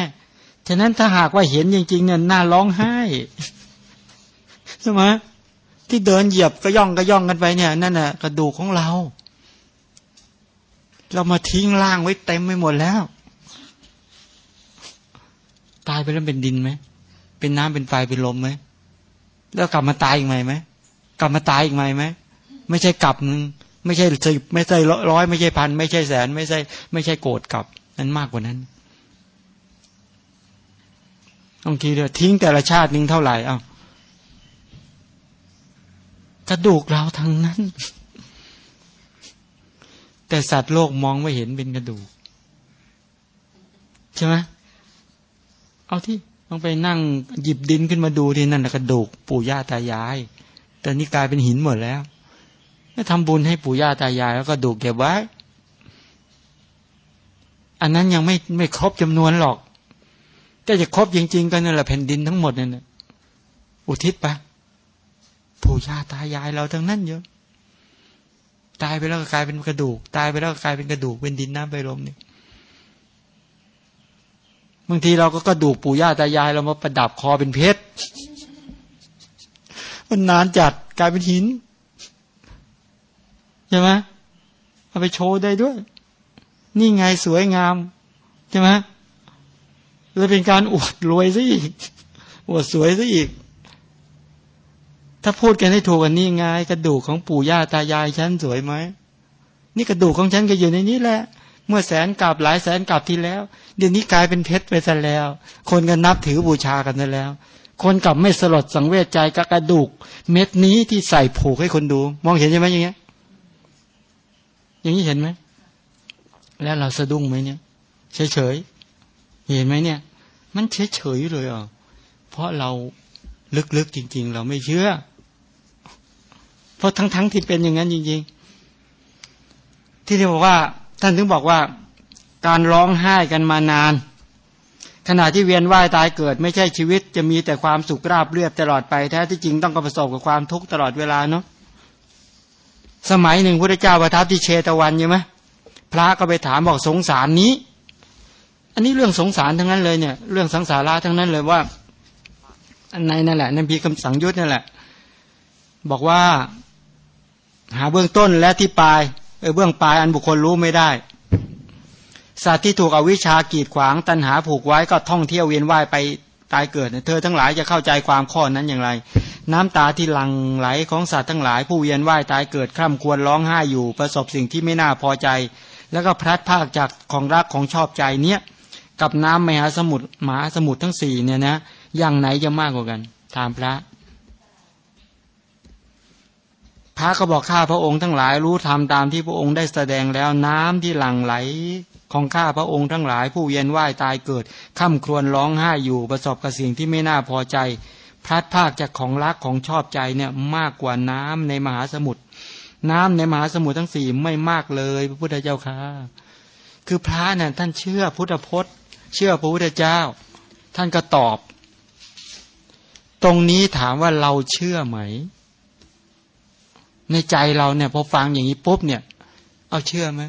ฉะนั้นถ้าหากว่าเห็นจริงๆเนี่ยน่าร้องไห้ใช่ไหมที่เดินเหยียบก็ย่องก็ย่องกันไปเนี่ยนั่นน่ะกระดูกของเรา เรามาทิ้งล่างไว้เต็มไปหมดแล้ว ตายไปแล้วเป็นดินไหมเป็นน้ำเป็นไฟเป็นลมไหมแล้วกลับมาตายอีกไหมไหมกลับมาตายอีกไหมไหมไม่ใช่กลับหนึ่ง ไม่ใช่สิบไม่ใช่ร้อยไม่ใช่พันไม่ใช่แสน ไม่ใช่ ไม่ใช่โกรธกลับนั้นมากกว่านั้นบางทีเดี๋ยวทิ้งแต่ละชาตินึงเท่าไหร่เอ้ากระดูกเราทั้งนั้น แต่สัตว์โลกมองไม่เห็นเป็นกระดูก ใช่ไหมเอาที่ต้องไปนั่งหยิบดินขึ้นมาดูที่นั่นกระดูก ปู่ย่าตายาย แต่นี่กลายเป็นหินหมดแล้ว ทำบุญให้ปู่ย่าตายาย แล้วก็ดูเก็บไว้ อันนั้นยังไม่ไม่ครบจำนวนหรอก แต่จะครบจริง ๆ ก็นั่นแหละแผ่นดินทั้งหมดนั่นอุทิศไปปู่ย่าตายายเราทั้งนั้นเยอะตายไปแล้วก็กลายเป็นกระดูก ตายไปแล้วก็กลายเป็นกระดูกเป็นดินน้ำใบลมเนี่ยบางทีเราก็กระดูกปู่ย่าตายายเรามาประดับคอเป็นเพชรมันนานจัดกลายเป็นหิน ใช่ไหมเอาไปโชว์ได้ด้วย นี่ไงสวยงามใช่ไหมจะเป็นการอวดรวยซะอีกอวดสวยซะอีก ถ้าพูดกันให้ถูกกันนี่ไงกระดูกของปู่ย่าตายายฉันสวยไหมนี่กระดูกของฉันก็อยู่ในนี้แหละ เมื่อแสนกลับหลายแสนกลับที่แล้ว เดี๋ยวนี้กลายเป็นเพชรไปซะแล้ว คนก็นับถือบูชากันซะแล้ว คนกลับไม่สลดสังเวชใจกับกระดูก เม็ดนี้ที่ใส่ผูกให้คนดู มองเห็นใช่ไหมอย่างเงี้ย อย่างนี้เห็นไหมแล้วเราสะดุ้งไหมเนี่ยเฉยๆเห็นไหมเนี่ย มันเฉยๆเลยอะเพราะเราลึกๆจริง ๆ เราไม่เชื่อ เพราะทั้งๆที่เป็นอย่างนั้นจริง ๆ ที่เรียกว่า ท่านถึงบอกว่า การร้องไห้กันมานาน ขณะที่เวียนว่ายตายเกิด ไม่ใช่ชีวิต จะมีแต่ความสุขราบเรียบตลอดไปแท้ที่จริงต้องประสบกับความทุกข์ตลอดเวลาเนาะ สมัยหนึ่งพระเจ้าประทับที่เชตวันใช่ไหมพระก็ไปถามบอกสงสารนี้ อันนี้เรื่องสงสารทั้งนั้นเลยเนี่ย เรื่องสังสาระทั้งนั้นเลยว่าอันในนั่นแหละนั่นพีคำสั่งยุทธนั่นแหละ บอกว่า หาเบื้องต้นและที่ปลายเออเบื้องปลายอันบุคคลรู้ไม่ได้สัตว์ที่ถูกอวิชากีดขวางตันหาผูกไว้ก็ท่องเที่ยวเวียนว่ายไป ตายเกิดเธอทั้งหลายจะเข้าใจความข้อนั้นอย่างไร น้ำตาที่หลั่งไหลของสัตว์ทั้งหลาย ผู้เวียนว่ายตายเกิดคร่ำควรร้องไห้อยู่ ประสบสิ่งที่ไม่น่าพอใจ แล้วก็พลัดพากจากของรักของชอบใจเนี้ยกับน้ำมหาสมุทรมหาสมุทรทั้งสี่เนี่ยนะอย่างไหนจะมากกว่ากัน ถามพระ พระก็บอกข้าพระองค์ทั้งหลายรู้ธรรมตามที่พระองค์ได้แสดงแล้วน้ำที่หลั่งไหลของข้าพระองค์ทั้งหลาย ผู้เวียนว่ายตายเกิดข้าครวญร้องไห้อยู่ประสบกับสิ่งที่ไม่น่าพอใจ พลัดภาคจากของรักของชอบใจเนี่ยมากกว่าน้ำในมหาสมุทรน้ำในมหาสมุทรทั้งสี่ไม่มากเลยพระพุทธเจ้าค่ะ คือพระเนี่ยท่านเชื่อพุทธพจน์ เชื่อพระพุทธเจ้า ท่านก็ตอบ ตรงนี้ถามว่าเราเชื่อไหม ในใจเราเนี่ยพอฟังอย่างนี้ปุ๊บเนี่ย เอาเชื่อไหม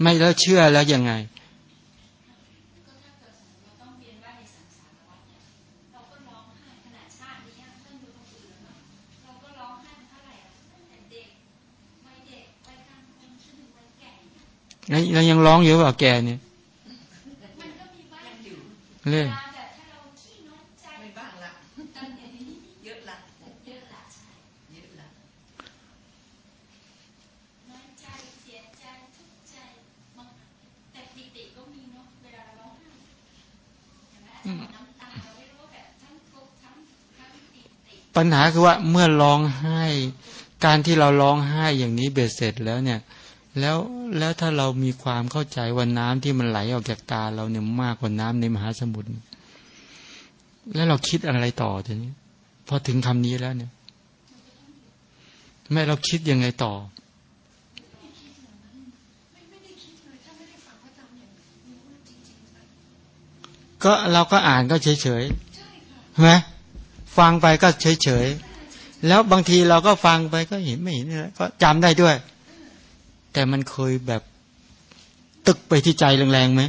ไม่แล้วเชื่อแล้วยังไงแล้วยังร้องอยู่เปล่าแกเนี่ยเรื่ง ปัญหาคือว่าเมื่อร้องไห้ การที่เราร้องไห้อย่างนี้เบ็ดเสร็จแล้วเนี่ย แล้วแล้วถ้าเรามีความเข้าใจว่าน้ำที่มันไหลออกจากตาเราเนี่ยมากกว่าน้ำในมหาสมุทรแล้วเราคิดอะไรต่อทีนี้พอถึงคำนี้แล้วเนี่ย แม่เราคิดยังไงต่อก็เราก็อ่านก็เฉยเฉยใช่ไหม ฟังไปก็เฉยเฉยแล้วบางทีเราก็ฟังไปก็เห็นไม่เห็นก็จำได้ด้วย แต่มันเคยแบบตึกไปที่ใจแรงๆไหม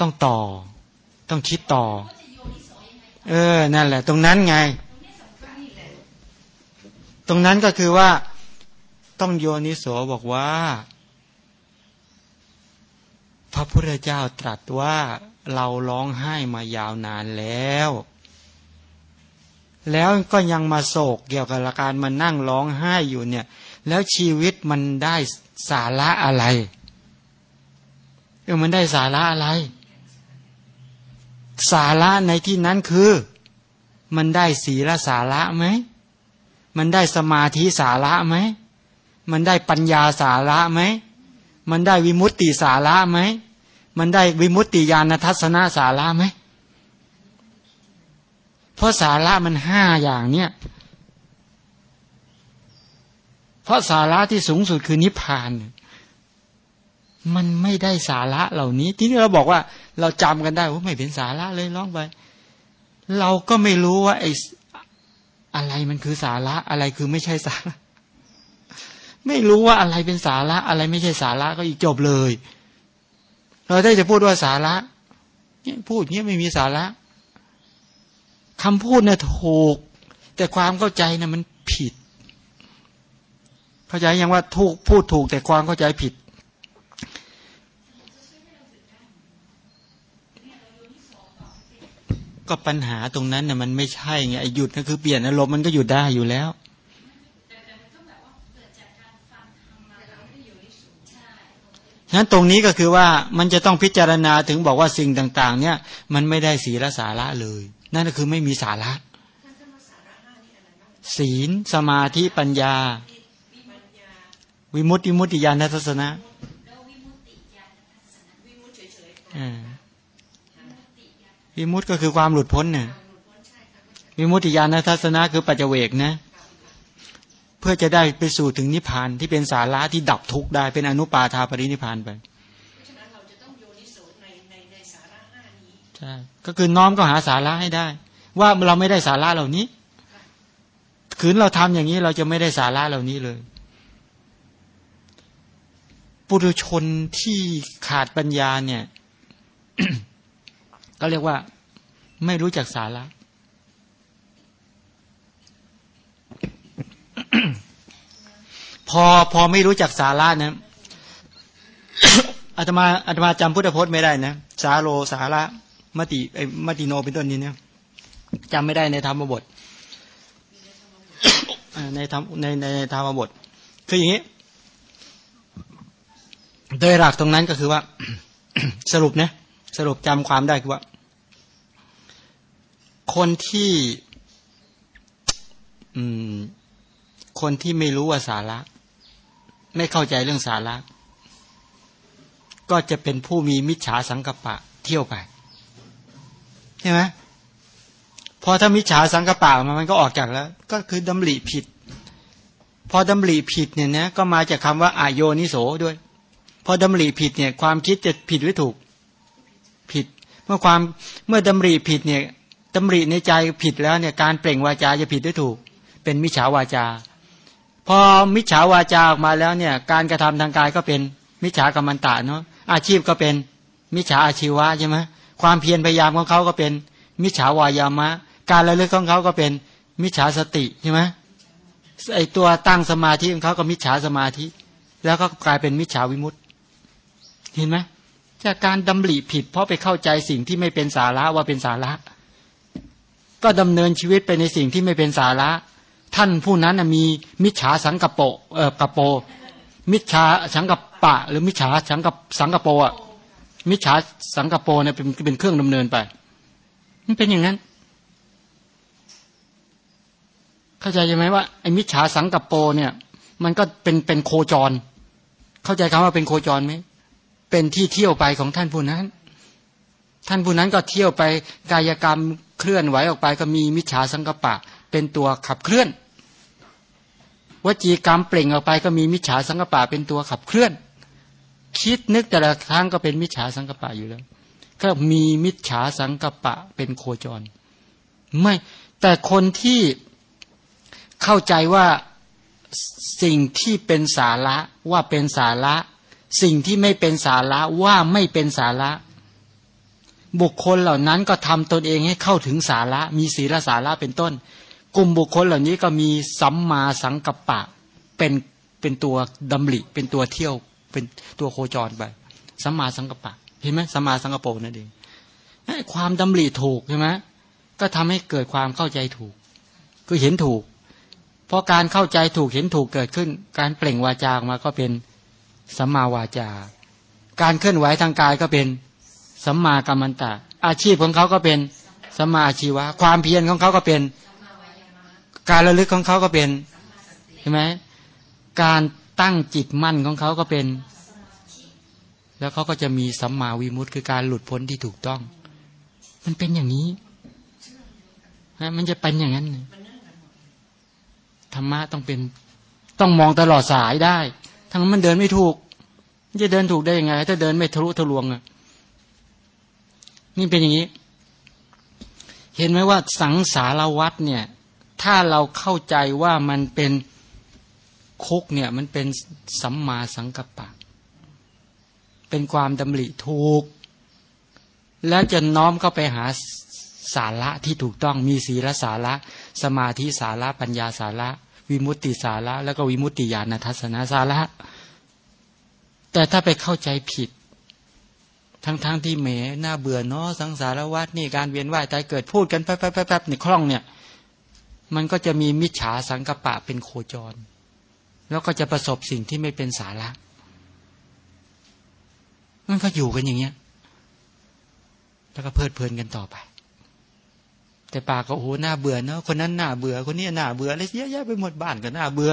ต้องต่อ ต้องคิดต่อ เออ นั่นแหละ ตรงนั้นไง ตรงนั้นก็คือว่า ต้องโยนิโสบอกว่า พระพุทธเจ้าตรัสว่าเราร้องไห้มายาวนานแล้ว แล้วก็ยังมาโศกเกี่ยวกับการมานั่งร้องไห้อยู่เนี่ย แล้วชีวิตมันได้สาระอะไรเออมันได้สาระอะไร สาระในที่นั้นคือ มันได้ศีลสาระไหม มันได้สมาธิสาระไหม มันได้ปัญญาสาระไหม มันได้วิมุตติสาระไหม มันได้วิมุตติญาณทัศนะสาระไหม เพราะสาระมันห้าอย่างเนี่ย เพราะสาระที่สูงสุดคือนิพพาน มันไม่ได้สาระเหล่านี้ ที่นี่เราบอกว่า เราจำกันได้ว่าไม่เป็นสาระเลยร้องไป เราก็ไม่รู้ว่าไอ้อะไรมันคือสาระอะไรคือไม่ใช่สาระ ไม่รู้ว่าอะไรเป็นสาระ อะไรไม่ใช่สาระก็อีกจบเลย เราได้จะพูดว่าสาระเนี่ยพูดเนี้ยไม่มีสาระคำพูดเนี่ยถูก แต่ความเข้าใจเนี่ยมันผิด เข้าใจยังว่าถูกพูดถูกแต่ความเข้าใจผิดก็ปัญหาตรงนั้นน่ะมันไม่ใช่ไงหยุดก็คือเปลี่ยนอารมณ์มันก็หยุดได้อยู่แล้วฉะ นั้นตรงนี้ก็คือว่ามันจะต้องพิจารณาถึงบอกว่าสิ่งต่าง ๆ เนี่ย มันไม่ได้ศีลสาระเลย นั่นก็คือไม่มีสาระ ศีลสมาธิปัญญา วิมุตติมุตติญาณทัศนะวิมุตต์ก็คือความหลุดพ้นเนี่ยวิมุตติญาณทัศนะคือปัจเจเวกนะ พื่อจะได้ไปสู่ถึงนิพพานที่เป็นสาระที่ดับทุกข์ได้เป็นอนุปาทาปรินิพพานไปใช่ก็คือน้อมก็หาสาระให้ได้ ว่าเราไม่ได้สาระเหล่านี้ขืนเราทำอย่างนี้เราจะไม่ได้สาระเหล่านี้เลยปุถุชนที่ขาดปัญญาเนี่ย ก็เรียกว่าไม่รู้จักสาระ พอพอไม่รู้จักสาระนะอาตมาอาตมาจำพุทธพจน์ไม่ได้นะสาโลสาระมติไอ้มติโนเป็นต้นนี้เนี่ยจำไม่ได้ในธรรมบทในธรรมในในธรรมบท คืออย่างนี้ โดยหลักตรงนั้นก็คือว่า สรุปนะสรุปจำความได้คือว่า คนที่ อืม คนที่ไม่รู้ว่าสาระ ไม่เข้าใจเรื่องสาระ ก็จะเป็นผู้มีมิจฉาสังกปะเที่ยวไปใช่ไหมพอถ้ามิจฉาสังกปะมามันก็ออกจากแล้ว ก็คือดำริผิด พอดำริผิดเนี่ยนะก็มาจากคาว่าอายโยนิโสด้วย พอดำริผิดเนี่ย ความคิดจะผิดหรือถูกผิด เมื่อความเมื่อดำริผิดเนี่ยดำริในใจผิดแล้วเนี่ยการเปล่งวาจาจะผิดหรือถูก เป็นมิจฉาวาจา พอมิจฉาวาจาออกมาแล้วเนี่ย การกระทำทางกายก็เป็นมิจฉากรรมันตะเนาะอาชีพก็เป็นมิจฉาอาชีวะใช่ไหมความเพียรพยายามของเขาก็เป็นมิจฉาวายามะ การระลึกของเขาก็เป็นมิจฉาสติใช่ไหมไอตัวตั้งสมาธิของเขาก็มิจฉาสมาธิ แล้วก็กลายเป็นมิจฉาวิมุตติ เห็นไหมจากการดำริผิด เพราะไปเข้าใจสิ่งที่ไม่เป็นสาระว่าเป็นสาระ ก็ดำเนินชีวิตไปในสิ่งที่ไม่เป็นสาระ ท่านผู้นั้นมีมิจฉาสังกโปเอ่อกโป มิจฉาสังกปะ หรือมิจฉาสังกสังกโปอะมิจฉาสังกโปเนี่ยเป็นเป็นเครื่องดำเนินไป มันเป็นอย่างนั้น เข้าใจไหมว่าไอ้มิจฉาสังกปโปเนี่ย มันก็เป็นเป็นโคจร เข้าใจคำว่าเป็นโคจรไหมเป็นที่เที่ยวไปของท่านผู้นั้น ท่านผู้นั้นก็เที่ยวไปกายกรรมเคลื่อนไหวออกไปก็มีมิจฉาสังกปะ เป็นตัวขับเคลื่อน วจีกรรมเปล่งออกไปก็มีมิจฉาสังกปะเป็นตัวขับเคลื่อน คิดนึกแต่ละครั้งก็เป็นมิจฉาสังกปะอยู่แล้ว ก็มีมิจฉาสังกปะเป็นโคจร ไม่แต่คนที่เข้าใจว่าสิ่งที่เป็นสาระว่าเป็นสาระ สิ่งที่ไม่เป็นสาระว่าไม่เป็นสาระ บุคคลเหล่านั้นก็ทำตนเองให้เข้าถึงสาระ มีศีลสาระเป็นต้น กลุ่มบุคคลเหล่านี้ก็มีสัมมาสังกัปปะเป็นเป็นตัวดำริเป็นตัวเที่ยวเป็นตัวโคจรไปสัมมาสังกัปปะเห็นไหมสัมมาสังกัปโปนั่นเองความดำริถูกใช่ไหมก็ทำให้เกิดความเข้าใจถูก คือเห็นถูก เพราะการเข้าใจถูกเห็นถูกเกิดขึ้น การเปล่งวาจาออกมาก็เป็นสัมมาวาจา การเคลื่อนไหวทางกายก็เป็นสัมมากรรมันตะ อาชีพของเขาก็เป็นสัมมาอาชีวะ ความเพียรของเขาก็เป็น การระลึกของเขาก็เป็นใช่ไหมการตั้งจิตมั่นของเขาก็เป็น แล้วเขาก็จะมีสัมมาวิมุตติคือการหลุดพ้นที่ถูกต้อง มันเป็นอย่างนี้มันจะเป็นอย่างนั้นธรรมะต้องเป็น ต้องมองตลอดสายได้ทั้งมันเดินไม่ถูกจะเดินถูกได้ยังไง ถ้าเดินไม่ทะลุทะลวงอะนี่เป็นอย่างนี้ เห็นไหมว่าสังสารวัตเนี่ย ถ้าเราเข้าใจว่ามันเป็นคุกเนี่ยมันเป็นสัมมาสังกัปปะ เป็นความดำริถูก แล้วจะน้อมเข้าไปหาสาระที่ถูกต้องมีศีลสาระ สมาธิสาระ ปัญญาสาระ วิมุตติสาระ แล้วก็วิมุตติญาณทัศนสาระ แต่ถ้าไปเข้าใจผิด ทั้งๆทที่เหมหน้าเบื่อเนาะสังสารวัฏนี่การเวียนว่ายตายเกิดพูดกันแป๊บๆๆๆในคล่องเนี่ย มันก็จะมีมิจฉาสังกปะเป็นโคจร แล้วก็จะประสบสิ่งที่ไม่เป็นสาระมันก็อยู่กันอย่างเงี้ย แล้วก็เพลิดเพลินกันต่อไป แต่ปากก็โอ้โหหน้าเบื่อเนาะคนนั้นหน้าเบื่อคนนี้หน้าเบื่ออะไรเยอะแยะไปหมดบ้านก็หน้าเบื่อ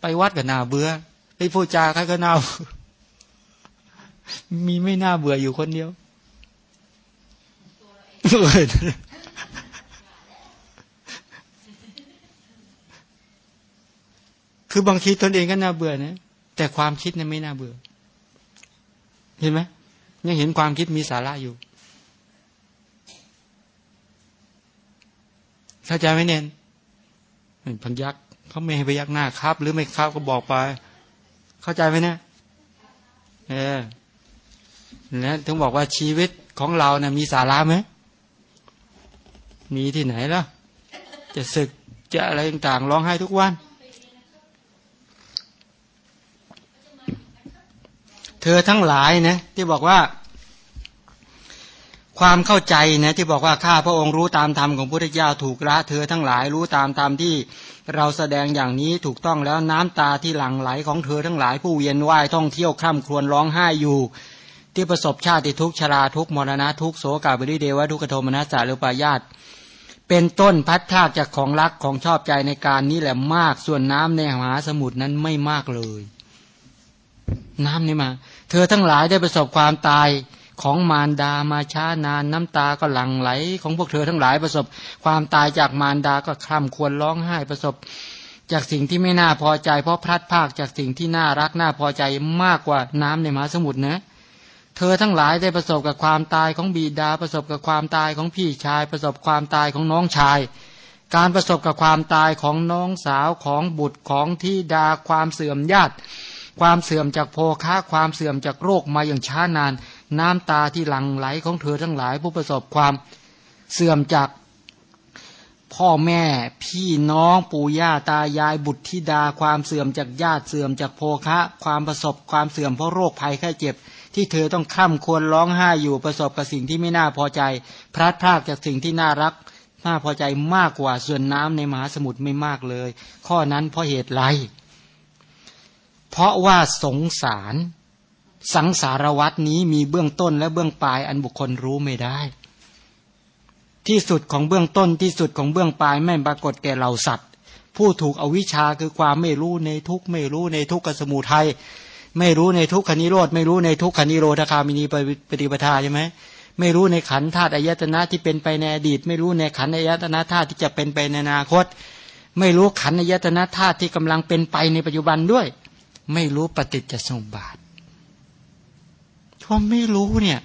ไปวัดก็หน้าเบื่อไปพูดจาใครก็หน้ามีไม่น่าเบื่ออยู่คนเดียว คือบางทีตนเองก็น่าเบื่อนะ แต่ความคิดนั้นไม่น่าเบื่อ เห็นไหมยังเห็นความคิดมีสาระอยู่เข้าใจไหมเนนพันยักษ์เขาไม่ให้พยักหน้าครับ หรือไม่ครับก็บอกไป เข้าใจไหมเนี่ยเออแล้วถึงบอกว่าชีวิตของเราเนะ่ยมีสาระไหมมีที่ไหนล่ะ จะศึกจะอะไรต่างๆร้องไห้ทุกวัน เธอทั้งหลายนะที่บอกว่า ความเข้าใจนะที่บอกว่าข้าพระองค์รู้ตามธรรมของพุทธเจ้าถูกละเธอทั้งหลายรู้ตามธรรมที่เราแสดงอย่างนี้ถูกต้องแล้วน้ำตาที่หลั่งไหลของเธอทั้งหลาย ผู้เวียนว่ายท่องเที่ยวข้ามครวนร้องไห้อยู่ ที่ประสบชาติทุกชราทุกมรณะทุกโสกาบริเดวะทุกขโทมนัสสารุปายาตเป็นต้นพัดทากจากของรักของชอบใจในการนี้แหละมากส่วนน้ำในมหาสมุทรนั้นไม่มากเลย น้ำนี่มา เธอทั้งหลายได้ประสบความตายของมารดามาช้านานน้ำตาก็หลั่งไหล ของพวกเธอทั้งหลายประสบ ความตายจากมารดาก็คร่ำควรร้องไห้ประสบ จากสิ่งที่ไม่น่าพอใจ เพราะพลัดพากจากสิ่งที่น่ารักน่าพอใจมากกว่าน้ำในมหาสมุทรนะเธอทั้งหลายได้ประสบกับความตายของบีดา ประสบกับความตายของพี่ชาย ประสบความตายของน้องชาย การประสบกับความตายของน้องสาวของบุตรของที่ดาความเสื่อมญาติ ความเสื่อมจากโภคะความเสื่อมจากโรคมาอย่างช้านาน น้ำตาที่หลั่งไหลของเธอทั้งหลาย ผู้ประสบความเสื่อมจากพ่อแม่พี่น้องปู่ย่าตายายบุตรธิดา ความเสื่อมจากญาติเสื่อมจากโภคะ ความประสบความเสื่อมเพราะโรคภัยแค่เจ็บ ที่เธอต้องข้ามควรร้องไห้อยู่ประสบกับสิ่งที่ไม่น่าพอใจ พลัดพรากจากสิ่งที่น่ารักน่าพอใจมากกว่าส่วนน้ำในมหาสมุทรไม่มากเลย ข้อนั้นเพราะเหตุไร เพราะว่าสงสาร สังสารวัตนี้มีเบื้องต้นและเบื้องปลายอันบุคคลรู้ไม่ได้ ที่สุดของเบื้องต้นที่สุดของเบื้องปลายไม่ปรากฏแก่เหล่าสัตว์ ผู้ถูกอวิชชาคือความไม่รู้ในทุกไม่รู้ในทุกขสมุทัยไม่รู้ในทุกขนิโรธไม่รู้ในทุกขนิโรธคามินีปฏิปทาใช่ไหมไม่รู้ในขันธาตุอายตนะที่เป็นไปในอดีต ไม่รู้ในขันอายตนะธาตุที่จะเป็นไปในอนาคต ไม่รู้ขันอายตนะธาตุที่กำลังเป็นไปในปัจจุบันด้วย ไม่รู้ปฏิจจสมบาทพอไม่รู้เนี่ย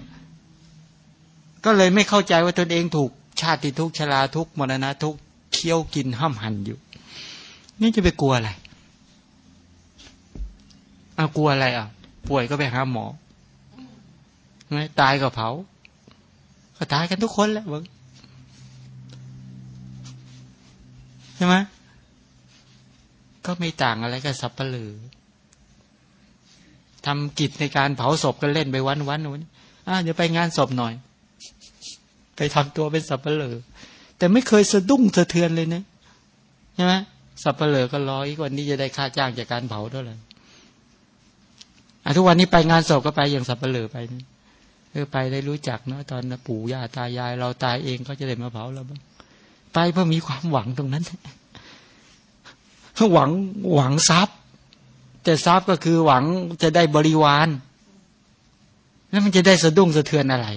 ก็เลยไม่เข้าใจว่าตนเองถูกชาติทุกชราทุกมรณะทุกเคี้ยวกินห้ามหันอยู่ นี่จะไปกลัวอะไรเอากลัวอะไรอะ ป่วยก็ไปหาหมอไม่ตายก็เผา ก็ตายกันทุกคนแหละมึงใช่ไหมก็ไม่ต่างอะไรกับสับปะลือ ทำกิจในการเผาศพกันเล่นไปวันวันวันอ่าเดี๋ยวไปงานศพหน่อย ไปทำตัวเป็นสับเปะเลอแต่ไม่เคยสะดุ้งสะเทือนเลยนะใช่ไหมสับเปะเลอก็รออีกวันนี้จะได้ค่าจ้างจากการเผาเท่าไหร่อะทุกวันนี้ไปงานศพก็ไปอย่างสับเปะเลอไปเออไปได้รู้จักเนาะตอนปู่ย่าตายาย เราตายเองก็จะได้มาเผาเราบ้างไปเพื่อมีความหวังตรงนั้นหวังหวังทรัพย์ แต่ทรัพย์ก็คือหวังจะได้บริวาร แล้วมันจะได้สะดุ้งสะเทือนอะไร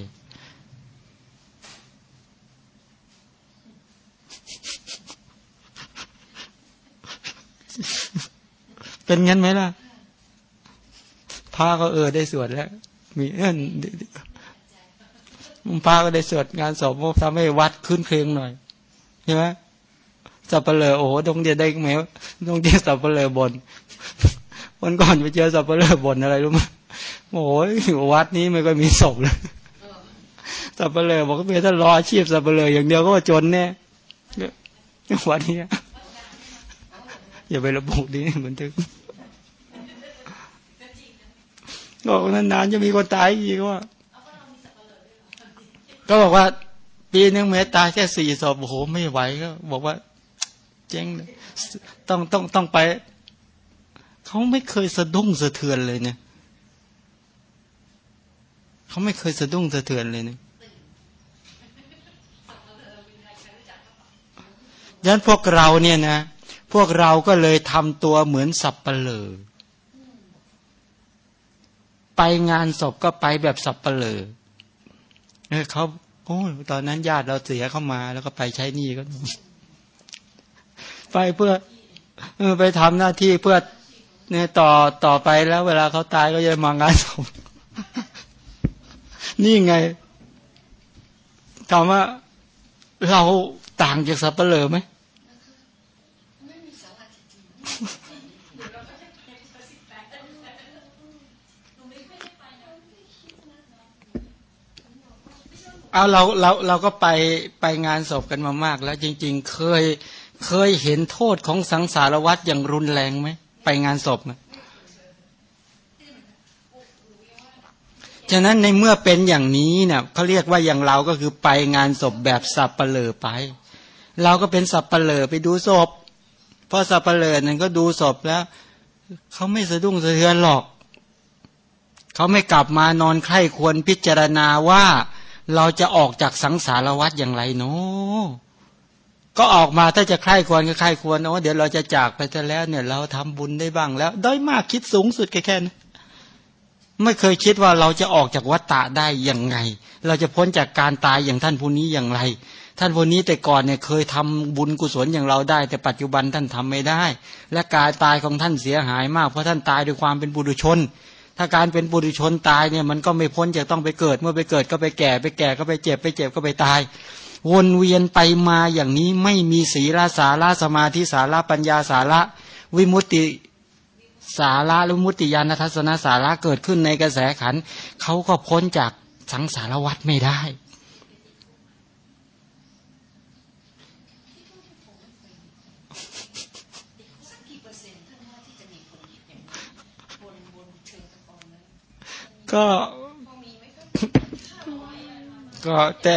เป็นงั้นไหมล่ะพาก็เออได้สวดแล้ว มีเออพาก็ได้สวดงานศพทำให้วัดขึ้นเครงหน่อยใช่ไหมสับเปลือโอ้โหตรงเดียได้ไหมตรงเดียสับเปลือบน วันก่อนไปเจอสับเปลือบนอะไรรู้ไหมโอ้ยวัดนี้ไม่ก็มีศพเลยสับเปลือบอกว่าเพื่อถ้ารออาชีพสับเปลืออย่างเดียวก็จนแน่วัดนี้อย่าไประบุดิเหมือนถึงบอกนานๆจะมีคนตายอีกว่าก็บอกว่า ปีนึงแม้ตายแค่สี่ศพโอ้โหไม่ไหวก็บอกว่า เจ๊งเลยต้องต้องต้องไป เขาไม่เคยสะดุ้งสะเทือนเลยเนี่ยเขาไม่เคยสะดุ้งสะเทือนเลยเนี่ยยันพวกเราเนี่ยนะ พวกเราก็เลยทำตัวเหมือนสับเปะเลอไปงานศพก็ไปแบบสับเปลอเออเขาโอ้ตอนนั้นญาติเราเสียเข้ามาแล้วก็ไปใช้หนี้ก็ ไปเพื่อไปทำหน้าที่เพื่อ เนี่ยต่อต่อไปแล้ว เวลาเขาตายก็จะมางานศพนี่ไงถามว่าเราต่างจากสับปะเลอไหมเอาเราเราเราก็ไปไปงานศพกันมามาก แล้วจริง ๆ เคยเคยเห็นโทษของสังสารวัฏอย่างรุนแรงไหม ไปงานศพนะฉะนั้นในเมื่อเป็นอย่างนี้เนี่ยเขาเรียกว่าอย่างเราก็คือไปงานศพแบบสับเปลือไป เราก็เป็นสับเปลือไปดูศพพอสับเปลือนั่นก็ดูศพแล้วเขาไม่สะดุ้งสะเทือนหรอกเขาไม่กลับมานอนไข้ควรพิจารณาว่าเราจะออกจากสังสารวัฏอย่างไรเนาะ ก็ออกมาถ้าจะใคร่ควรก็ใคร่ควรโอ้เดี๋ยวเราจะจากไปแต่แล้วเนี่ย เราทำบุญได้บ้างแล้วด้อยมากคิดสูงสุดแค่แค่นั้นไม่เคยคิดว่าเราจะออกจากวัฏฏะได้ยังไง เราจะพ้นจากการตายอย่างท่านผู้นี้อย่างไร ท่านผู้นี้แต่ก่อนเนี่ยเคยทำบุญกุศลอย่างเราได้ แต่ปัจจุบันท่านทำไม่ได้ และการตายของท่านเสียหายมากเพราะท่านตายด้วยความเป็นบุรุชน ถ้าการเป็นบุรุชนตายเนี่ยมันก็ไม่พ้นจะต้องไปเกิด เมื่อไปเกิดก็ไปแก่ไปแก่ก็ไปเจ็บไปเจ็บก็ไปตาย วนเวียนไปมาอย่างนี้ไม่มีศีลสาระสมาธิสาระปัญญาสาระ วิมุตติสาระหรือมุตติญาณทัศนสาระเกิดขึ้นในกระแสขันเขาก็พ้นจากสังสารวัฏไม่ได้ ก็ ก็แต่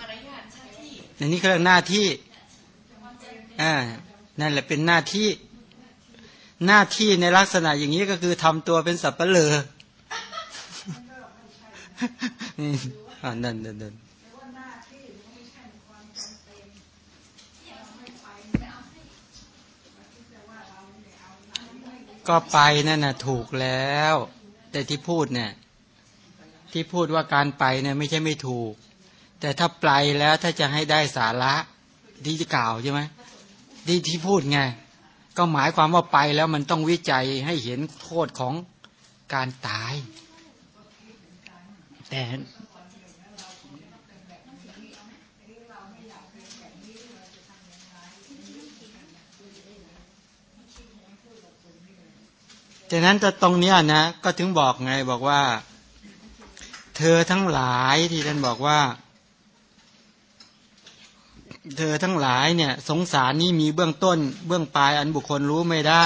อย่างนี้เขาเรียกหน้าที่อ่านั่นแหละเป็นหน้าที่ หน้าที่ในลักษณะอย่างนี้ก็คือทำตัวเป็นสับปะเลออ่านั่นนั่นนั่นก็ไปนั่นน่ะถูกแล้ว แต่ที่พูดเนี่ย ที่พูดว่าการไปเนี่ย ไม่ใช่ไม่ถูก แต่ถ้าไปแล้วถ้าจะให้ได้สาระที่จะกล่าวใช่ไหมที่ที่พูดไง ก็หมายความว่าไปแล้วมันต้องวิจัยให้เห็นโทษของการตาย แต่ดังนั้นแต่ตรงนี้นะ ก็ถึงบอกไงบอกว่า เธอทั้งหลายที่ท่านบอกว่า เธอทั้งหลายเนี่ย สงสารนี้มีเบื้องต้น เบื้องปลายอันบุคคลรู้ไม่ได้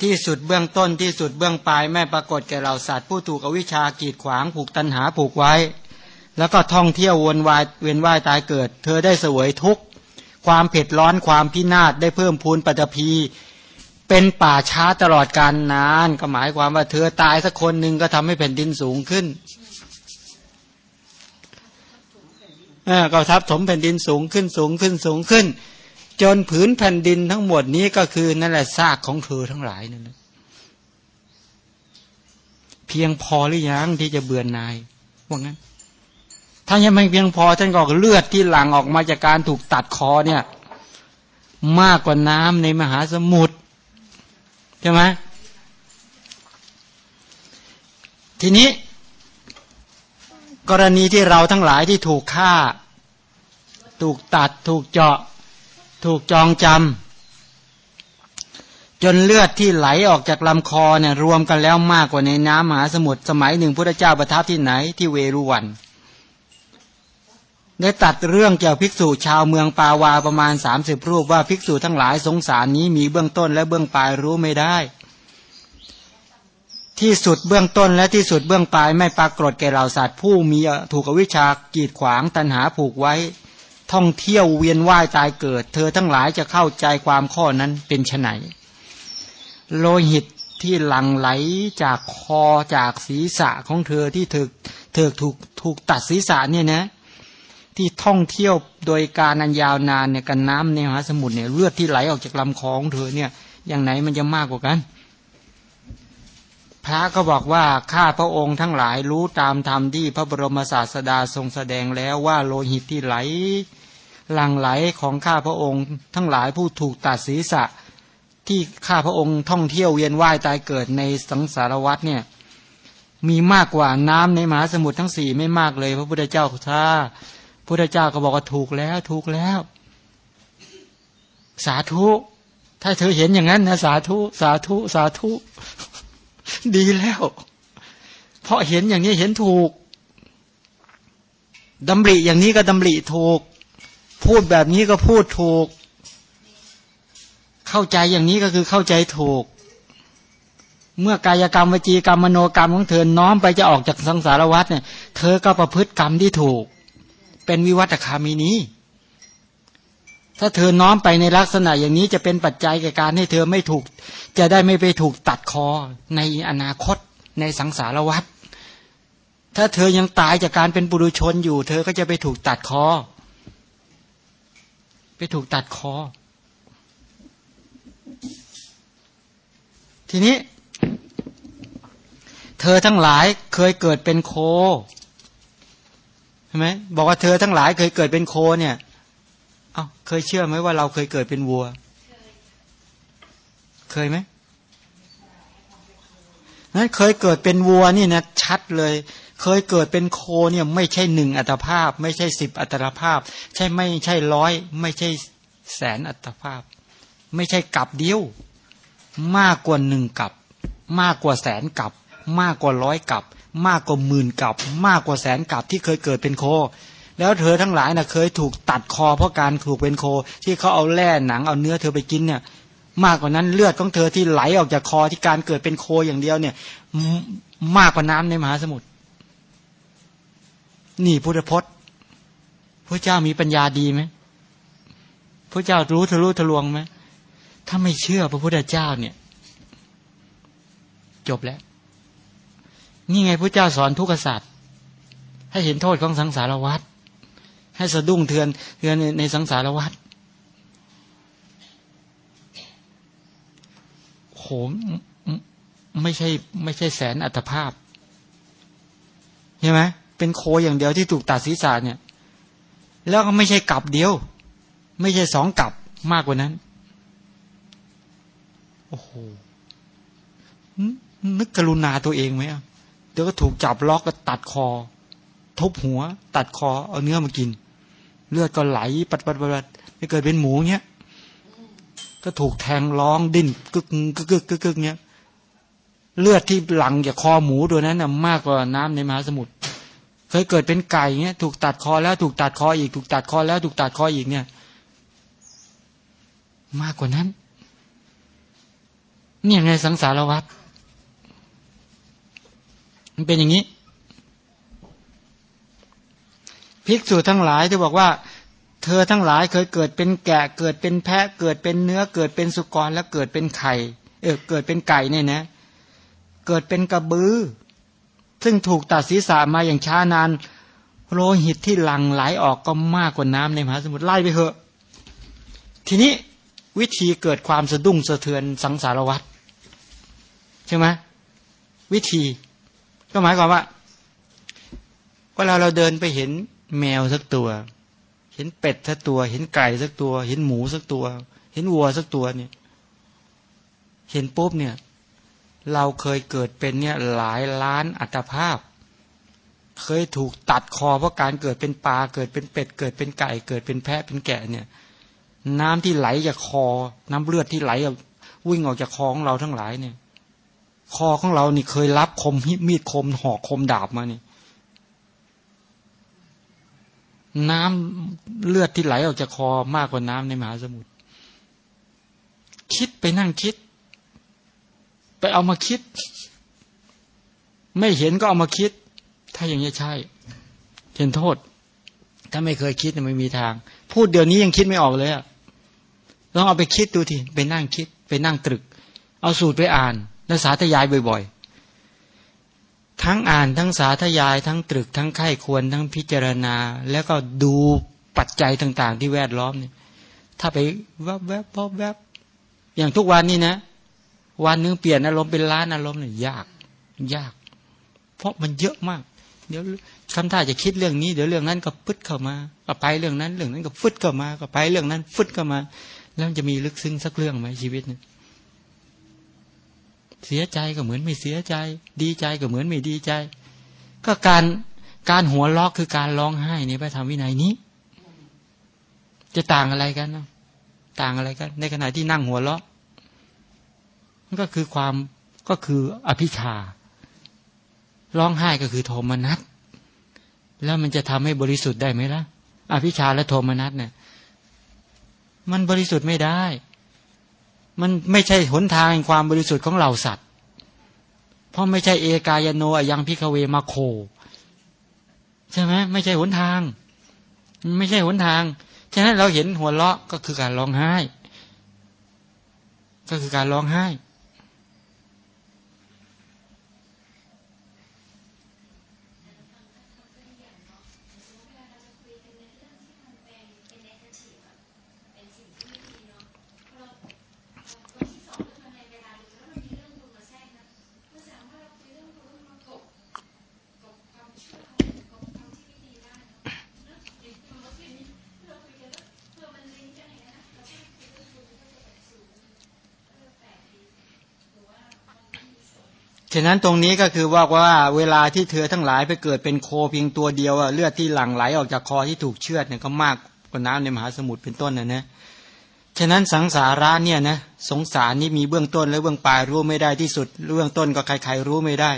ที่สุดเบื้องต้นที่สุดเบื้องปลายไม่ปรากฏแก่เราสัตว์ผู้ถูกอวิชากีดขวางผูกตันหาผูกไว้ แล้วก็ท่องเที่ยววนวายเวียนว่ายตายเกิด เธอได้เสวยทุกข์ความเผ็ดร้อนความพินาศได้เพิ่มพูนปัจพีเป็นป่าช้าตลอดการนาน ก็หมายความว่าเธอตายสักคนหนึ่งก็ทำให้แผ่นดินสูงขึ้น ก็ทับถมแผ่นดินสูงขึ้นสูงขึ้นสูงขึ้น จนผืนแผ่นดินทั้งหมดนี้ก็คือนั่นแหละซากของเธอทั้งหลายนั่นเพียงพอหรือยังที่จะเบื่อนนายว่างั้น ถ้ายังไม่เพียงพอท่านก็เลือดที่หลั่งออกมาจากการถูกตัดคอเนี่ย มากกว่าน้ำในมหาสมุทรใช่ไหมทีนี้ กรณีที่เราทั้งหลายที่ถูกฆ่า ถูกตัด ถูกเจาะ ถูกจองจำจนเลือดที่ไหลออกจากลำคอเนี่ยรวมกันแล้วมากกว่าในน้ำมหาสมุทรสมัยหนึ่งพระเจ้าประทับที่ไหนที่เวรุวันได้ตัดเรื่องเกี่ยวภิกษุชาวเมืองปาวาประมาณสามสิบรูปว่าภิกษุทั้งหลายสงสารนี้มีเบื้องต้นและเบื้องปลายรู้ไม่ได้ ที่สุดเบื้องต้นและที่สุดเบื้องปลายไม่ปรากฏแก่เหล่าสัตว์ผู้มีถูกวิชากีดขวางตันหาผูกไว้ ท่องเที่ยวเวียนว่ายตายเกิด เธอทั้งหลายจะเข้าใจความข้อนั้นเป็นไนโลหิตที่หลั่งไหลจากคอจากศีรษะของเธอที่เธอเธอถูกถูกตัดศีรษะเนี่ยนะ ที่ท่องเที่ยวโดยการอันยาวนานเนี่ยกันน้ำในมหาสมุทรเนี่ยเลือดที่ไหลออกจากลำคอของเธอเนี่ยอย่างไหนมันจะมากกว่ากัน พระก็บอกว่าข้าพระองค์ทั้งหลายรู้ตามธรรมที่พระบรมศาสดาทรงแสดงแล้วว่าโลหิตที่ไหลหลั่งไหลของข้าพระองค์ทั้งหลายผู้ถูกตัดศีรษะที่ข้าพระองค์ท่องเที่ยวเวียนว่ายตายเกิดในสังสารวัฏเนี่ยมีมากกว่าน้ำในมหาสมุทรทั้งสี่ไม่มากเลย พระพุทธเจ้าท่าพุทธเจ้าก็บอกว่าถูกแล้วถูกแล้ว สาธุ ถ้าเธอเห็นอย่างนั้นนะสาธุ สาธุ สาธุ ดีแล้ว เพราะเห็นอย่างนี้เห็นถูกดำริอย่างนี้ก็ดำริถูก พูดแบบนี้ก็พูดถูก เข้าใจอย่างนี้ก็คือเข้าใจถูก เมื่อกายกรรมวจีกรรมมโนกรรมของเธอน้อมไปจะออกจากสังสารวัฏเนี่ย เธอก็ประพฤติกรรมที่ถูก เป็นวิวัตคามีนี้ ถ้าเธอน้อมไปในลักษณะอย่างนี้จะเป็นปัจจัยแก่การให้เธอไม่ถูก จะได้ไม่ไปถูกตัดคอในอนาคตในสังสารวัฏถ้าเธอยังตายจากการเป็นบุรุชนอยู่ เธอก็จะไปถูกตัดคอ ไปถูกตัดคอ ทีนี้ เธอทั้งหลายเคยเกิดเป็นโคช่ไหมบอกว่าเธอทั้งหลายเคยเกิดเป็นโคเนี่ย เอ้าเคยเชื่อไหมว่าเราเคยเกิดเป็นวัว เคยไหมนั้นเคยเกิดเป็นวัวนี่นะชัดเลย เคยเกิดเป็นโคเนี่ยไม่ใช่หนึ่งอัตภาพ ไม่ใช่สิบอัตภาพ ใช่ไม่ใช่ร้อย ไม่ใช่แสนอัตภาพ ไม่ใช่กับเดียว มากกว่าหนึ่งกับ มากกว่าแสนกับ มากกว่าร้อยกับ มากกว่าหมื่นกับ มากกว่าแสนกับที่เคยเกิดเป็นโค แล้วเธอทั้งหลายนะ่ะเคยถูกตัดคอเพราะการถูกเป็นโค ที่เขาเอาแล่หนังเอาเนื้อเธอไปกินเนี่ย มากกว่านั้นเลือดของเธอที่ไหลออกจากคอที่การเกิดเป็นโคอย่างเดียวเนี่ย มากกว่าน้ำในมหาสมุทรนี่พุทธพจน์พระเจ้ามีปัญญาดีไหมพระเจ้ารู้ทะลุทะลวงไหมถ้าไม่เชื่อพระพุทธเจ้าเนี่ย จบแล้ว นี่ไงพระเจ้าสอนทุกขศาสตร์ให้เห็นโทษของสังสารวัฏ ให้สะดุ้งเทือนเทือนในสังสารวัฏโหมไม่ใช่ ไม่ใช่แสนอัตภาพใช่ไหมเป็นโคอย่างเดียวที่ถูกตัดศีรษะเนี่ย แล้วก็ไม่ใช่กลับเดียว ไม่ใช่สองกลับมากกว่านั้น โอ้โหนึกกรุณาตัวเองไหมเดี๋ยวก็ถูกจับล็อกก็ตัดคอ ทุบหัว ตัดคอ เอาเนื้อมากิน เลือดก็ไหลปัดปัดปัดไม่เกิดเป็นหมูเนี้ยก็ถูกแทงร้องดิ้นกึกกึกกึกกึกกึกเนี้ยเลือดที่หลังจากคอหมูตัวนั้นน่ะมากกว่าน้ำในมหาสมุทรเคยเกิดเป็นไก่เนี้ยถูกตัดคอแล้วถูกตัดคออีก ถูกตัดคอแล้วถูกตัดคออีกเนี่ย มากกว่านั้นเนี่ยไงสังสารวัฏมันเป็นอย่างนี้ ภิกษุทั้งหลายที่บอกว่า เธอทั้งหลายเคยเกิดเป็นแกะเกิดเป็นแพะเกิดเป็นเนื้อเกิดเป็นสุกรแล้วเกิดเป็นไข่เออเกิดเป็นไก่เนี่ยนะ เกิดเป็นกระบือ ซึ่งถูกตัดศีรษะมาอย่างช้านานโลหิตที่หลั่งไหลออกก็มากกว่าน้ำในมหาสมุทรไล่ไปเถอะ ทีนี้วิธีเกิดความสะดุ้งสะเทือนสังสารวัฏใช่ไหมวิธี ก็หมายความว่าเวลาเราเดินไปเห็น แมวสักตัว เห็นเป็ดสักตัว เห็นไก่สักตัว เห็นหมูสักตัว เห็นวัวสักตัวเนี่ย เห็นปุ๊บเนี่ย เราเคยเกิดเป็นเนี่ยหลายล้านอัตภาพ เคยถูกตัดคอเพราะการเกิดเป็นปลาเกิดเป็นเป็ด เกิดเป็นไก่ เกิดเป็นแพะเป็นแกะเนี่ย น้ำที่ไหลจากคอ น้ำเลือดที่ไหลวิ่งออกจากคอของเราทั้งหลายเนี่ย คอของเรานี่เคยรับคมมีดคมหอกคมดาบมาเนี่ย น้ำเลือดที่ไหลออกจากคอมากกว่าน้ำในมหาสมุทรคิดไปนั่งคิด ไปเอามาคิด ไม่เห็นก็เอามาคิด ถ้าอย่างนี้ใช่เห็นโทษ ถ้าไม่เคยคิดไม่มีทาง พูดเดี๋ยวนี้ยังคิดไม่ออกเลยอะลองเอาไปคิดดูทีไปนั่งคิด ไปนั่งตรึก เอาสูตรไปอ่าน แล้วสาธยายบ่อย ทั้งอ่านทั้งสาธยาย ทั้งตรึกทั้งไข้ควรทั้งพิจารณา แล้วก็ดูปัจจัยต่างๆ ที่แวดล้อมเนี่ย ถ้าไปแวบแวบพบแวบอย่างทุกวันนี้นะ วันนึงเปลี่ยนอารมณ์เป็นล้านอารมณ์เนี่ยยากยาก เพราะมันเยอะมาก เดี๋ยวคำท่าจะคิดเรื่องนี้ เดี๋ยวเรื่องนั้นก็ฟึดเข้ามา ก็ไปเรื่องนั้น เรื่องนั้นก็ฟึดเข้ามา ก็ไปเรื่องนั้นฟึดเข้ามา แล้วจะมีลึกซึ้งสักเรื่องไหมชีวิตเนี่ย เสียใจก็เหมือนไม่เสียใจ ดีใจก็เหมือนไม่ดีใจ ก็การการหัวล็อกคือการร้องไห้ในพระธรรมวินัยนี้ จะต่างอะไรกันนะต่างอะไรกัน ในขณะที่นั่งหัวล็อมันก็คือความก็คืออภิชาร้องไห้ก็คือโทมนัสแล้วมันจะทำให้บริสุทธิ์ได้ไหมล่ะอภิชาและโทมนัสเนี่ยมันบริสุทธิ์ไม่ได้ มันไม่ใช่หนทางความบริสุทธิ์ของเหล่าสัตว์ เพราะไม่ใช่เอกายโนยังพิคเวมาโค ใช่ไหมไม่ใช่หนทาง ไม่ใช่หนทาง ฉะนั้นเราเห็นหัวเราะก็คือการร้องไห้ ก็คือการร้องไห้ ฉะนั้นตรงนี้ก็คือว่าว่าเวลาที่เธอทั้งหลายไปเกิดเป็นโคเพียงตัวเดียวเลือดที่หลั่งไหลออกจากคอที่ถูกเชือดเนี่ยก็มากกว่าน้ำในมหาสมุทรเป็นต้นนะนะฉะนั้นสังสาระเนี่ยนะสงสารนี่มีเบื้องต้นและเบื้องปลายรู้ไม่ได้ที่สุด เบื้องต้นก็ใครๆรู้ไม่ได้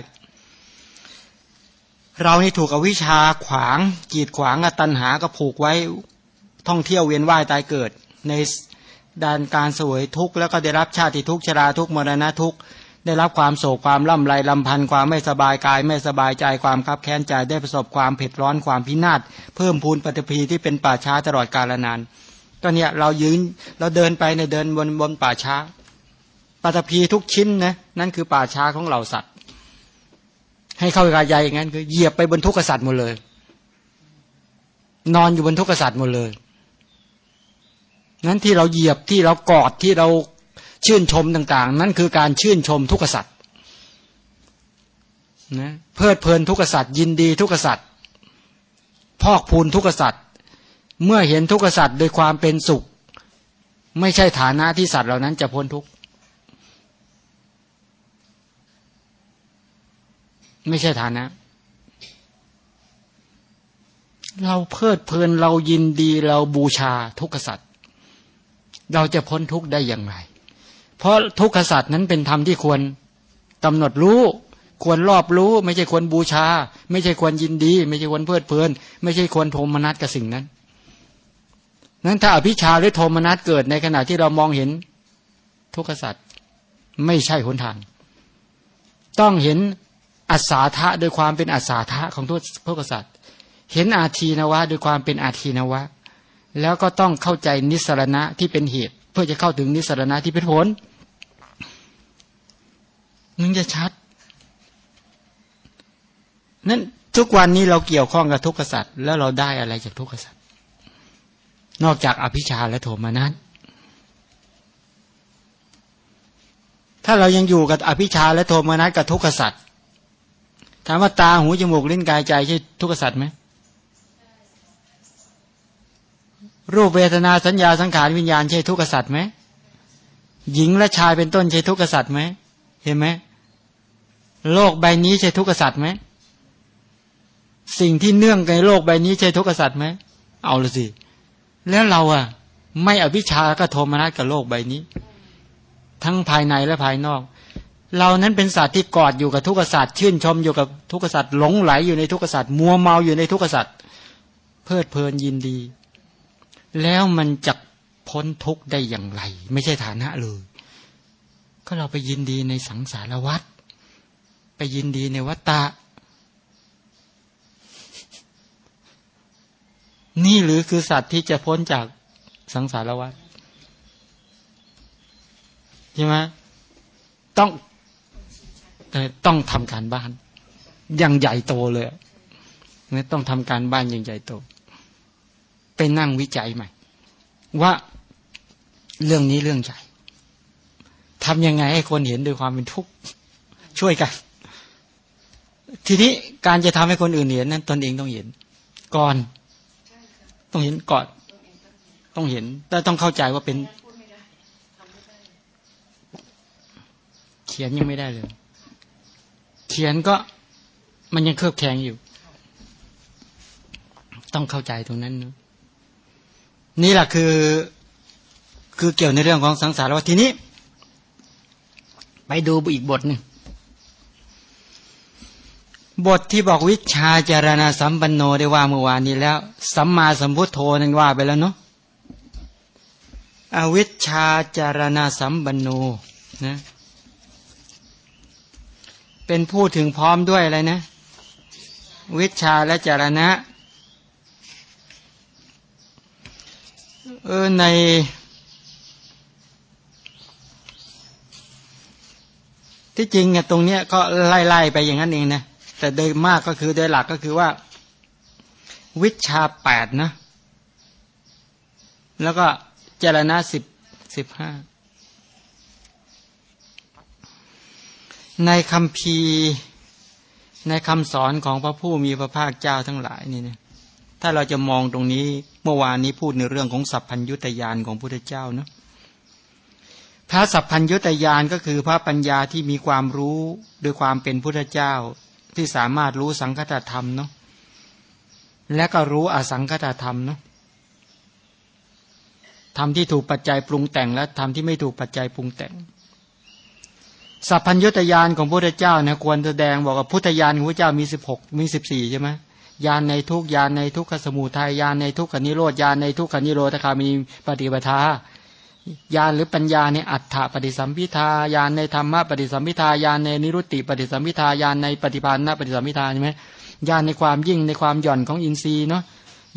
เรานี่ถูกอวิชชาขวางกีดขวางตันหาก็ผูกไว้ท่องเที่ยวเวียนว่ายตายเกิด ในด้านการสวยทุกข์แล้วก็ได้รับชาติทุกข์ชราทุกข์มรณะทุกข์ ได้รับความโศกความล่ำไรลำพันธ์ความไม่สบายกาย ไม่สบายใจความคับแค้นใจได้ประสบความเผ็ดร้อนความพินาศเพิ่มพูนปฏิพีที่เป็นป่าช้าตลอดกาลนานก็เนี่ยเรายืนเราเดินไปในเดินบนบนป่าช้าปฏิพีทุกชิ้นนะนั่นคือป่าช้าของเราสัตว์ ให้เข้ากายใจอย่างนั้นคือเหยียบไปบนทุกขสัตว์หมดเลย นอนอยู่บนทุกขสัตว์หมดเลยนั้นที่เราเหยียบที่เรากอดที่เรา ชื่นชมต่างๆ นั่นคือการชื่นชมทุกขสัตว์นะเพลิดเพลินทุกขสัตว์ยินดีทุกขสัตว์พอกพูนทุกขสัตว์เมื่อเห็นทุกขสัตว์โดยความเป็นสุข ไม่ใช่ฐานะที่สัตว์เหล่านั้นจะพ้นทุกข์ไม่ใช่ฐานะ เราเพลิดเพลินเรายินดีเราบูชาทุกขสัตว์เราจะพ้นทุกข์ได้อย่างไร เพราะทุกขสัตว์นั้นเป็นธรรมที่ควรกำหนดรู้ ควรรอบรู้ ไม่ใช่ควรบูชา ไม่ใช่ควรยินดี ไม่ใช่ควรเพลิดเพลิน ไม่ใช่ควรโทมนัสกับสิ่งนั้นนั้นถ้าอภิชาหรือโทมนัสเกิดในขณะที่เรามองเห็นทุกขสัตว์ไม่ใช่หนทาง ต้องเห็นอัศาธะโดยความเป็นอัศาธะของทุกทุกขสัตว์เห็นอาทีนวะโดยความเป็นอาทีนวะ แล้วก็ต้องเข้าใจนิสรณะที่เป็นเหตุ พื่อจะเข้าถึงนิสรณะที่เป็นผลมึงจะชัด นั้นทุกวันนี้เราเกี่ยวข้องกับทุกขสัตว์แล้วเราได้อะไรจากทุกขสัตว์นอกจากอภิชาและโทมานั้นถ้าเรายังอยู่กับอภิชาและโทมานัสกับทุกขสัตว์ถามว่าตาหูจมูกลิ้นกายใจใช่ทุกขสัตว์ไหม รูปเวทนาสัญญาสังขารวิญญาณใช่ทุกขสัตว์ไหมหญิงและชายเป็นต้นใช่ทุกขสัตว์ไหมเห็นไหมโลกใบนี้ใช่ทุกขสัตว์ไหมสิ่งที่เนื่องในโลกใบนี้ใช่ทุกขสัตว์ไหมเอาละสิแล้วเราอะไม่อภิชาก็โทมนัสกับโลกใบนี้ ทั้งภายในและภายนอก เรานั้นเป็นสัตว์ที่กอดอยู่กับทุกขสัตว์ชื่นชมอยู่กับทุกขสัตว์หลงไหลอยู่ในทุกขสัตว์มัวเมาอยู่ในทุกขสัตว์เพลิดเพลินยินดี แล้วมันจะพ้นทุกข์ได้อย่างไร ไม่ใช่ฐานะเลย ก็เราไปยินดีในสังสารวัฏไปยินดีในวัตตะ นี่หรือคือสัตว์ที่จะพ้นจากสังสารวัฏใช่ไหมต้องต้องทำการบ้านอย่างใหญ่โตเลย ต้องทำการบ้านอย่างใหญ่โต ไปนั่งวิจัยใหม่ ว่าเรื่องนี้เรื่องใหญ่ทำยังไงให้คนเห็นด้วยความเป็นทุกข์ช่วยกัน ทีนี้การจะทำให้คนอื่นเห็นนั้น ตนเองต้องเห็น ก่อน ต้องเห็นก่อน ต้องเห็นแต่ต้องเข้าใจว่าเป็น เขียนยังไม่ได้เลย เขียนก็มันยังเครือบแข็งอยู่ ต้องเข้าใจตรงนั้นเนาะ นี่แหละคือคือเกี่ยวในเรื่องของสังสารวัฏทีนี้ ไปดูอีกบทหนึ่งบทที่บอกวิชาจารณาสัมปันโนได้ว่าเมื่อวานนี้แล้ว สัมมาสัมพุทโธนั่นว่าไปแล้วเนาะอวิชาจารณาสัมปันโนนะเป็นผู้ถึงพร้อมด้วยอะไรนะ วิชาและจารณะ เออในที่จริงเนี่ยตรงเนี้ยก็ไล่ๆไปอย่างนั้นเองนะแต่โดยมากก็คือโดยหลักก็คือว่า วิชาแปดนะ แล้วก็เจรณาสิบสิบห้าในคำพีในคำสอนของพระผู้มีพระภาคเจ้าทั้งหลายนี่เนี่ย ถ้าเราจะมองตรงนี้เมื่อวานนี้พูดในเรื่องของสัพพัญยุตยานของพุทธเจ้าเนาะพระสัพพัญยุตยานก็คือพระปัญญาที่มีความรู้ด้วยความเป็นพุทธเจ้าที่สามารถรู้สังคตธรรมเนาะและก็รู้อสังคตธรรมเนาะธรรมที่ถูกปัจจัยปรุงแต่งและธรรมที่ไม่ถูกปัจจัยปรุงแต่ง สัพพัญยุตยานของพระพุทธเจ้าเนี่ยควรแสดงบอกว่าพุทธญาณของพระเจ้ามีสิบหกมีสิบสี่ใช่ไหม ยานในทุกยานในทุกขสมุทัยยานในทุกขนิโรธยานในทุกขนิโรธคามีปฏิปทาญาณหรือปัญญาในอัฏฐปฏิสัมพิทาญาณในธรรมะปฏิสัมพิทาญาณในนิรุตติปฏิสัมพิทาญาณในปฏิภาณปฏิสัมพิทาใช่ไหมญาณในความยิ่งในความหย่อนของอินทรีย์เนาะ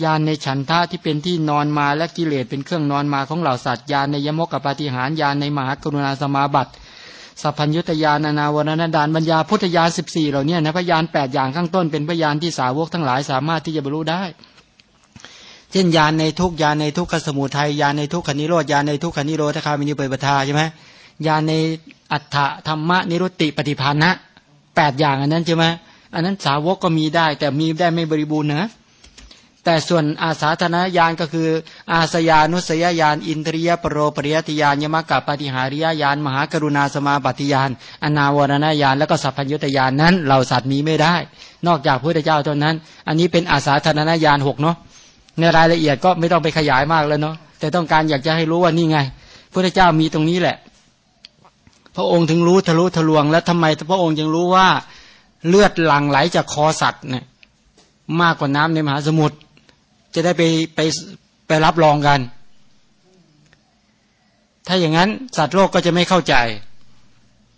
ญาณในฉันทะที่เป็นที่นอนมาและกิเลสเป็นเครื่องนอนมาของเหล่าสัตว์ญาณในยมกกับปฏิหารญาณในมหากรุณาสมาบัติ สัพพัญยุตยานานาวรณดานบัญญาพุทธญาณสิบสี่เหล่านี้นะพยานแปดอย่างข้างต้นเป็นพยานที่สาวกทั้งหลายสามารถที่จะบรรลุได้เช่นยานในทุกยานในทุกขสมุทัยยานในทุกขนิโรธยานในทุกขนิโรธคามินิเปปทาใช่ไหมยานในอัฏฐธรรมนิรุตติปฏิภาณะแปดอย่างอันนั้นใช่ไหมอันนั้นสาวกก็มีได้ แต่มีได้ไม่บริบูรณ์นะ แต่ส่วนอาสาธนญาณก็คือ อาสยานุสยญาณอินทรียปรโรปริยติญาณยมกับปฏิหาริยญาณมหากรุณาสมาบัติญาณอนาวรณญาณแล้วก็สัพพัญญุตญาณนั้นเราสัตว์มีไม่ได้ นอกจากพระเจ้าเท่านั้น อันนี้เป็นอาสาธนญาณหกเนาะในรายละเอียดก็ไม่ต้องไปขยายมากแล้วเนาะแต่ต้องการอยากจะให้รู้ว่านี่ไงพระเจ้ามีตรงนี้แหละ พระองค์ถึงรู้ทะลุทะลวง แล้วทำไมพระองค์จึงรู้ว่าเลือดหลั่งไหลจากคอสัตว์เนี่ยมากกว่าน้ำในมหาสมุทร จะได้ไปไปไปรับรองกัน ถ้าอย่างนั้นสัตว์โลกก็จะไม่เข้าใจ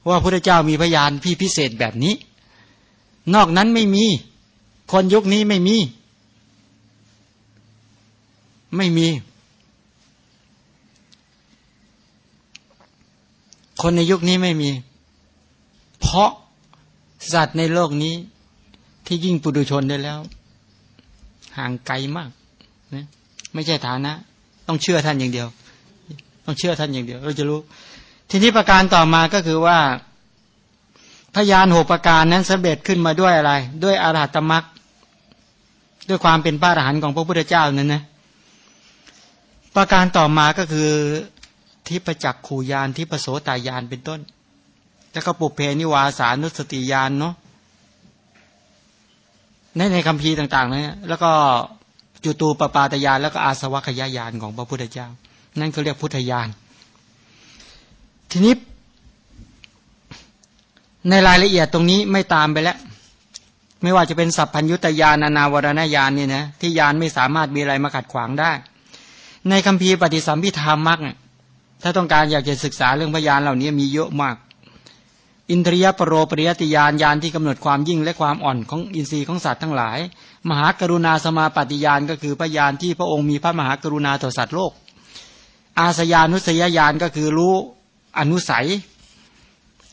ว่าพระเจ้ามีพยานพี่พิเศษแบบนี้ นอกนั้นไม่มี คนยุคนี้ไม่มี ไม่มี คนในยุคนี้ไม่มี เพราะสัตว์ในโลกนี้ที่ยิ่งปุถุชนได้แล้ว ห่างไกลมาก นะไม่ใช่ฐานะ ต้องเชื่อท่านอย่างเดียว ต้องเชื่อท่านอย่างเดียว เราจะรู้ ทีนี้ประการต่อมาก็คือว่า พยานหกประการนั้นสำเร็จขึ้นมาด้วยอะไร ด้วยอาราตมรักด้วยความเป็นพระอรหันต์ของพระพุทธเจ้านั้นนะประการต่อมาก็คือที่ประจักษ์ขูยานที่ประโสตายานเป็นต้น แล้วก็ปุเพนิวาสานุสติยานเนาะในในคำพีต่างๆนะแล้วก็ จุตูปปาตยานแล้วก็อาสวัคยายานของพระพุทธเจ้า นั่นเขาเรียกพุทธญาณทีนี้ในรายละเอียดตรงนี้ไม่ตามไปแล้ว ไม่ว่าจะเป็นสัพพัญยุตยานนาวรณญาณนี่นะที่ยานไม่สามารถมีอะไรมาขัดขวางได้ ในคัมภีร์ปฏิสัมพิธามักถ้าต้องการอยากจะศึกษาเรื่องพยานเหล่านี้มีเยอะมาก อินทรียปรโรปริยติยานยานที่กำหนดความยิ่งและความอ่อนของอินทรีย์ของสัตว์ทั้งหลาย มหากรุณาสมาปฏิญาณก็คือพยานที่พระองค์มีพระมหากรุณาต่อสัตว์โลก อาสยานุสยญาณก็คือรู้อนุสัย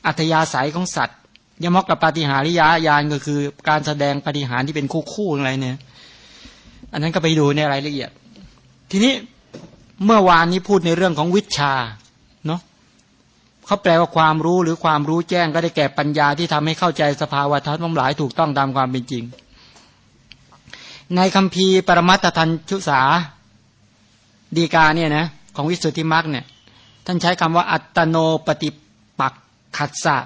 อัธยาศัยของสัตว์ ยมกกับปฏิหาริยญาณก็คือการแสดงปฏิหารที่เป็นคู่คู่อะไรเนี่ย อันนั้นก็ไปดูในรายละเอียด ทีนี้เมื่อวานนี้พูดในเรื่องของวิชาเนาะเขาแปลว่าความรู้หรือความรู้แจ้งก็ได้แก่ปัญญาที่ทำให้เข้าใจสภาวะธรรมหลายถูกต้องตามความเป็นจริง ในคำพีปรมัตทันชุสาดีกาเนี่ยนะของวิสุทธิมรรคเนี่ยท่านใช้คำว่าอัตโนปฏิปักขัดสะ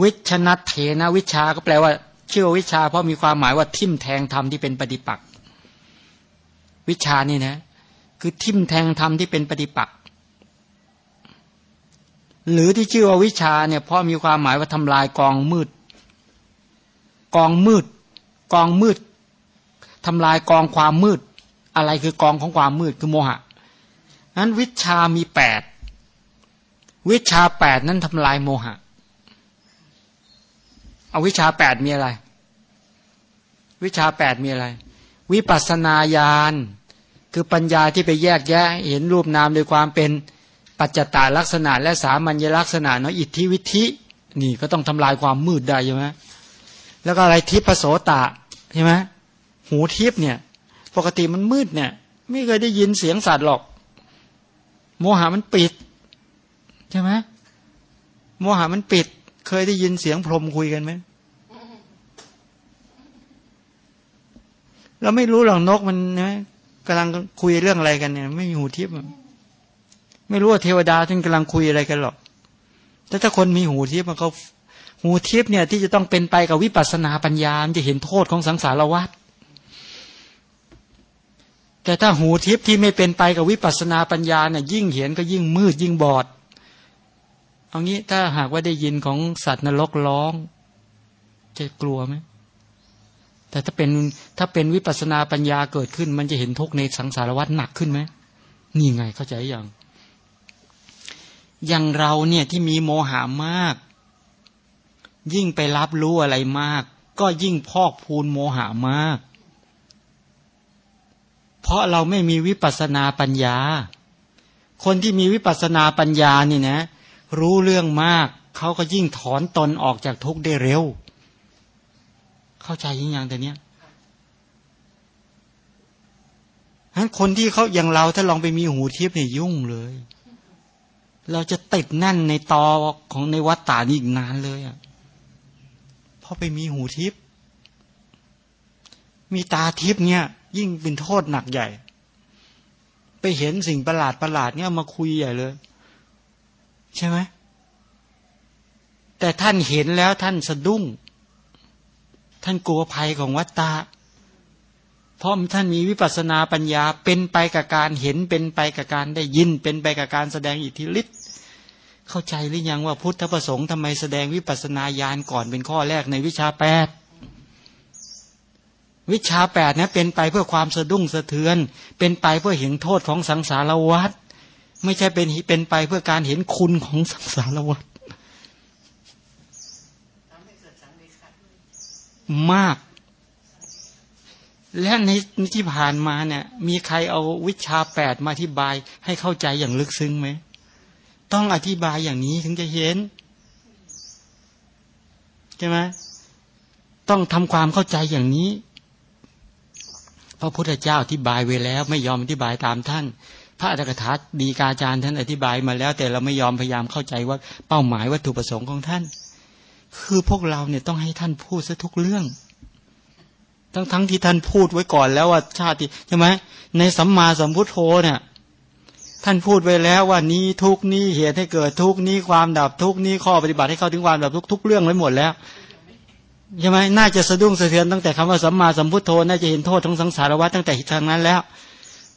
วิชนัตเถนะวิชาก็แปลว่าเชื่อวิชา เพราะมีความหมายว่าทิมแทงธรรมที่เป็นปฏิปักษ์วิชานี่นะ คือทิมแทงธรรมที่เป็นปฏิปักษ์หรือที่ชื่อว่าวิชาเนี่ยเพราะมีความหมายว่าทำลายกองมืด กองมืด กองมืด ทำลายกองความมืด อะไรคือกองของความมืดคือโมหะนั้นวิชามีแปดวิชาแปดนั้นทำลายโมหะ เอาวิชาแปดมีอะไร วิชาแปดมีอะไร วิปัสนาญาณคือปัญญาที่ไปแยกแยะ เห็นรูปนามโดยความเป็นปัจจตาลักษณะ และสามัญลักษณะเนาะอิทธิวิธินี่ก็ต้องทำลายความมืดได้ใช่ไหมแล้วก็อะไรทิพโสตะใช่ไหม หูทิพย์เนี่ย ปกติมันมืดเนี่ย ไม่เคยได้ยินเสียงสัตว์หรอก โมหะมันปิด ใช่ไหมโมหะมันปิด เคยได้ยินเสียงพรมคุยกันไหมเราไม่รู้หรอกนกมันนะกำลังคุยเรื่องอะไรกันเนี่ย ไม่มีหูทิพย์ไม่รู้ว่าเทวดาท่านกำลังคุยอะไรกันหรอกแต่ถ้าคนมีหูทิพย์มันเขาหูทิพย์เนี่ย ที่จะต้องเป็นไปกับวิปัสสนาปัญญาจะเห็นโทษของสังสารวัฏ แต่ถ้าหูทิพย์ที่ไม่เป็นไปกับวิปัสสนาปัญญาเนี่ยยิ่งเห็นก็ยิ่งมืดยิ่งบอด เอางี้ถ้าหากว่าได้ยินของสัตว์นรกร้อง จะกลัวไหมแต่ถ้าเป็นถ้าเป็นวิปัสนาปัญญาเกิดขึ้น มันจะเห็นทุกในสังสารวัฏหนักขึ้นไหมนี่ไงเข้าใจอย่างอย่างเราเนี่ยที่มีโมหามาก ยิ่งไปรับรู้อะไรมาก ก็ยิ่งพอกพูนโมหามาก เพราะเราไม่มีวิปัสนาปัญญา คนที่มีวิปัสนาปัญญานี่นะ รู้เรื่องมากเขาก็ยิ่งถอนตนออกจากทุกข์ได้เร็ว เข้าใจยิ่งอย่างแต่เนี้ยฉะนั้นคนที่เขาอย่างเราถ้าลองไปมีหูทิพย์เนี่ยยุ่งเลย เราจะติดแน่นในตอของในวัดตานี่อีกนานเลยอะเพราะไปมีหูทิพย์มีตาทิพย์เนี่ย ยิ่งเป็นโทษหนักใหญ่ ไปเห็นสิ่งประหลาดประหลาดเนี่ยมาคุยใหญ่เลย ใช่ไหมแต่ท่านเห็นแล้วท่านสะดุ้ง ท่านกลัวภัยของวัตตาเพราะท่านมีวิปัสนาปัญญาเป็นไปกับการเห็นเป็นไปกับการได้ยิน เป็นไปกับการแสดงอิทธิฤทธิ์เข้าใจหรือยังว่าพุทธประสงค์ทำไมแสดงวิปัสนาญาณก่อนเป็นข้อแรกในวิชาแปด วิชาแปดนะเป็นไปเพื่อความสะดุ้งสะเทือน เป็นไปเพื่อเห็นโทษของสังสารวัฏไม่ใช่เป็นเป็นไปเพื่อการเห็นคุณของสังสารวัฏมาก และในที่ผ่านมาเนี่ย มีใครเอาวิชาแปดมาอธิบายให้เข้าใจอย่างลึกซึ้งไหม ต้องอธิบายอย่างนี้ถึงจะเห็น ใช่ไหมต้องทำความเข้าใจอย่างนี้ พระพุทธเจ้าอธิบายไว้แล้ว ไม่ยอมอธิบายตามท่าน พระอัจฉริยดีกาจารย์ท่านอธิบายมาแล้ว แต่เราไม่ยอมพยายามเข้าใจว่าเป้าหมายวัตถุประสงค์ของท่าน คือพวกเราเนี่ยต้องให้ท่านพูดซะทุกเรื่อง ทั้งทั้งที่ท่านพูดไว้ก่อนแล้วว่าชาติใช่ไหมในสัมมาสัมพุทโธเนี่ยท่านพูดไว้แล้วว่านี้ทุกนี้เหตุให้เกิดทุกนี้ความดับทุกนี้ข้อปฏิบัติให้เข้าถึงความดับทุกทุกเรื่องไว้หมดแล้ว ใช่ไหมน่าจะสะดุ้งสะเทือนตั้งแต่คำว่าสัมมาสัมพุทโธน่าจะเห็นโทษทั้งสังสารวัฏตั้งแต่ทางนั้นแล้ว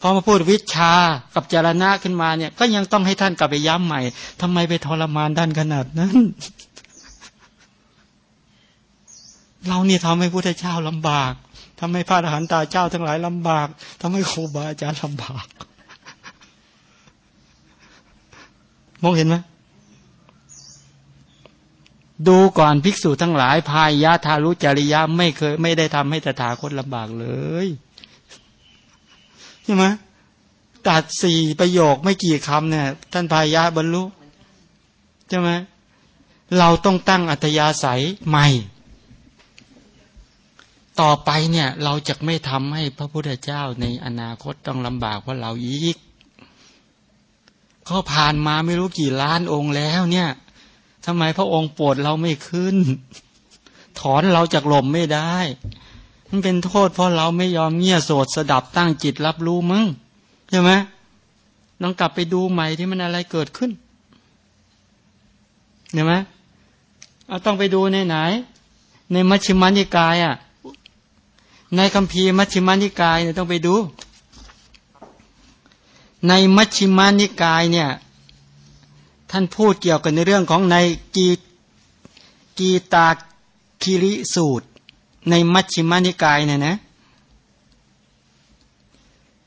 พอมาพูดวิชากับจารณะขึ้นมาเนี่ย ก็ยังต้องให้ท่านกลับไปย้ำใหม่ทำไมไปทรมานด้านขนาดนั้น เราเนี่ยทำให้พุทธเจ้าลำบากทำให้พระอรหันตาเจ้าทั้งหลายลำบากทำให้ครูบาอาจารย์ลำบาก มองเห็นไหม ดูก่อนภิกษุทั้งหลายพายะทารุจริยะไม่เคย ไม่ได้ทำให้ตถาคตลำบากเลยใช่ไหมตัดสี่ประโยคไม่กี่คำเนี่ย ท่านพายะบรรลุใช่ไหมเราต้องตั้งอัตยาศัยใหม่ ต่อไปเนี่ย เราจะไม่ทำให้พระพุทธเจ้าในอนาคตต้องลำบากเพราะเราอีกเขาผ่านมาไม่รู้กี่ล้านองค์แล้วเนี่ย ทำไมพระองค์ปวดเราไม่ขึ้น ถอนเราจากลมไม่ได้ มันเป็นโทษเพราะเราไม่ยอมเงี่ยโสดสดับตั้งจิตรับรู้มึงใช่ไหมลองกลับไปดูใหม่ที่มันอะไรเกิดขึ้นเห็นไหมเอาต้องไปดูในไหน ในมัชฌิมานิกายอะ ในคำพีมัชฌิมานิกายเนี่ยต้องไปดู ในมัชฌิมานิกายเนี่ย ท่านพูดเกี่ยวกันในเรื่องของในกีกีตาคิริสูตร ในมัชฌิมานิกายเนี่ยนะ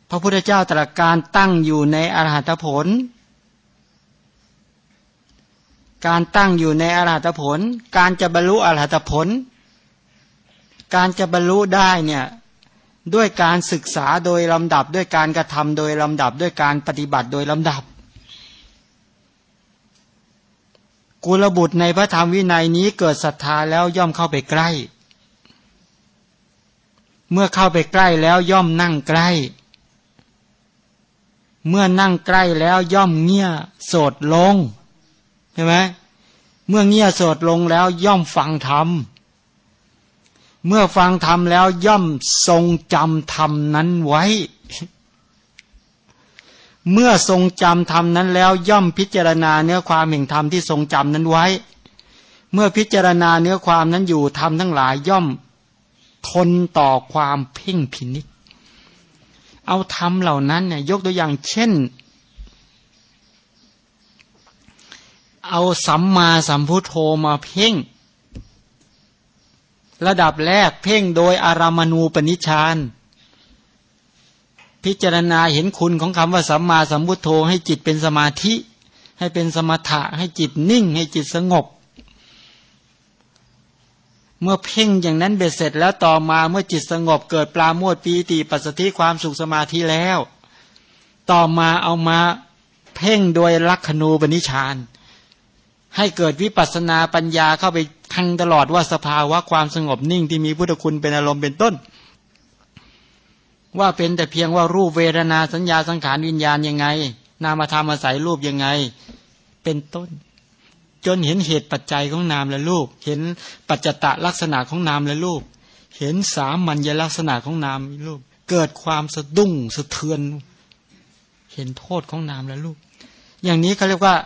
พระพุทธเจ้าตรัสการตั้งอยู่ในอรหัตผล การตั้งอยู่ในอรหัตผล การจะบรรลุอรหัตผล การจะบรรลุได้เนี่ยด้วยการศึกษาโดยลำดับด้วยการกระทำโดยลำดับด้วยการปฏิบัติโดยลำดับ กุลบุตรในพระธรรมวินัยนี้เกิดศรัทธาแล้วย่อมเข้าไปใกล้ เมื่อเข้าไปใกล้แล้วย่อมนั่งใกล้ เมื่อนั่งใกล้แล้วย่อมเงี่ยโสดลงใช่ไหมเมื่อเงี่ยโสดลงแล้วย่อมฟังธรรมเมื่อฟังธรรมแล้วย่อมทรงจำธรรมนั้นไว้ เมื่อทรงจำธรรมนั้นแล้วย่อมพิจารณาเนื้อความแห่งธรรมที่ทรงจำนั้นไว้ เมื่อพิจารณาเนื้อความนั้นอยู่ธรรมทั้งหลายย่อมทนต่อความเพ่งพินิษเอาธรรมเหล่านั้นเนี่ยยกตัวอย่างเช่น เอาสัมมาสัมพุทโธมาเพ่ง ระดับแรกเพ่งโดยอารามณูปนิชาน พิจารณาเห็นคุณของคำว่าสัมมาสัมพุทโธให้จิตเป็นสมาธิ ให้เป็นสมถะ ให้จิตนิ่ง ให้จิตสงบ เมื่อเพ่งอย่างนั้นเบ็ดเสร็จแล้วต่อมาเมื่อจิตสงบเกิดปลาโมดปีติปัสสติความสุขสมาธิแล้ว ต่อมาเอามาเพ่งโดยลักขณูปนิชานให้เกิดวิปัสนาปัญญาเข้าไปทั้งตลอดว่าสภาวะความสงบนิ่งที่มีพุทธคุณเป็นอารมณ์เป็นต้น ว่าเป็นแต่เพียงว่ารูปเวทนาสัญญาสังขารวิญญาณยังไง นามธรรมอาศัยรูปยังไง เป็นต้น จนเห็นเหตุปัจจัยของนามและรูป เห็นปัจจตะลักษณะของนามและรูป เห็นสามัญลักษณะของนามและรูป เกิดความสะดุ้งสะเทือน เห็นโทษของนามและรูป อย่างนี้เขาเรียกว่า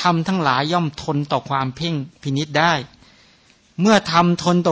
ทำทั้งหลายย่อมทนต่อความเพ่งพินิษได้ เมื่อทำทนต่อ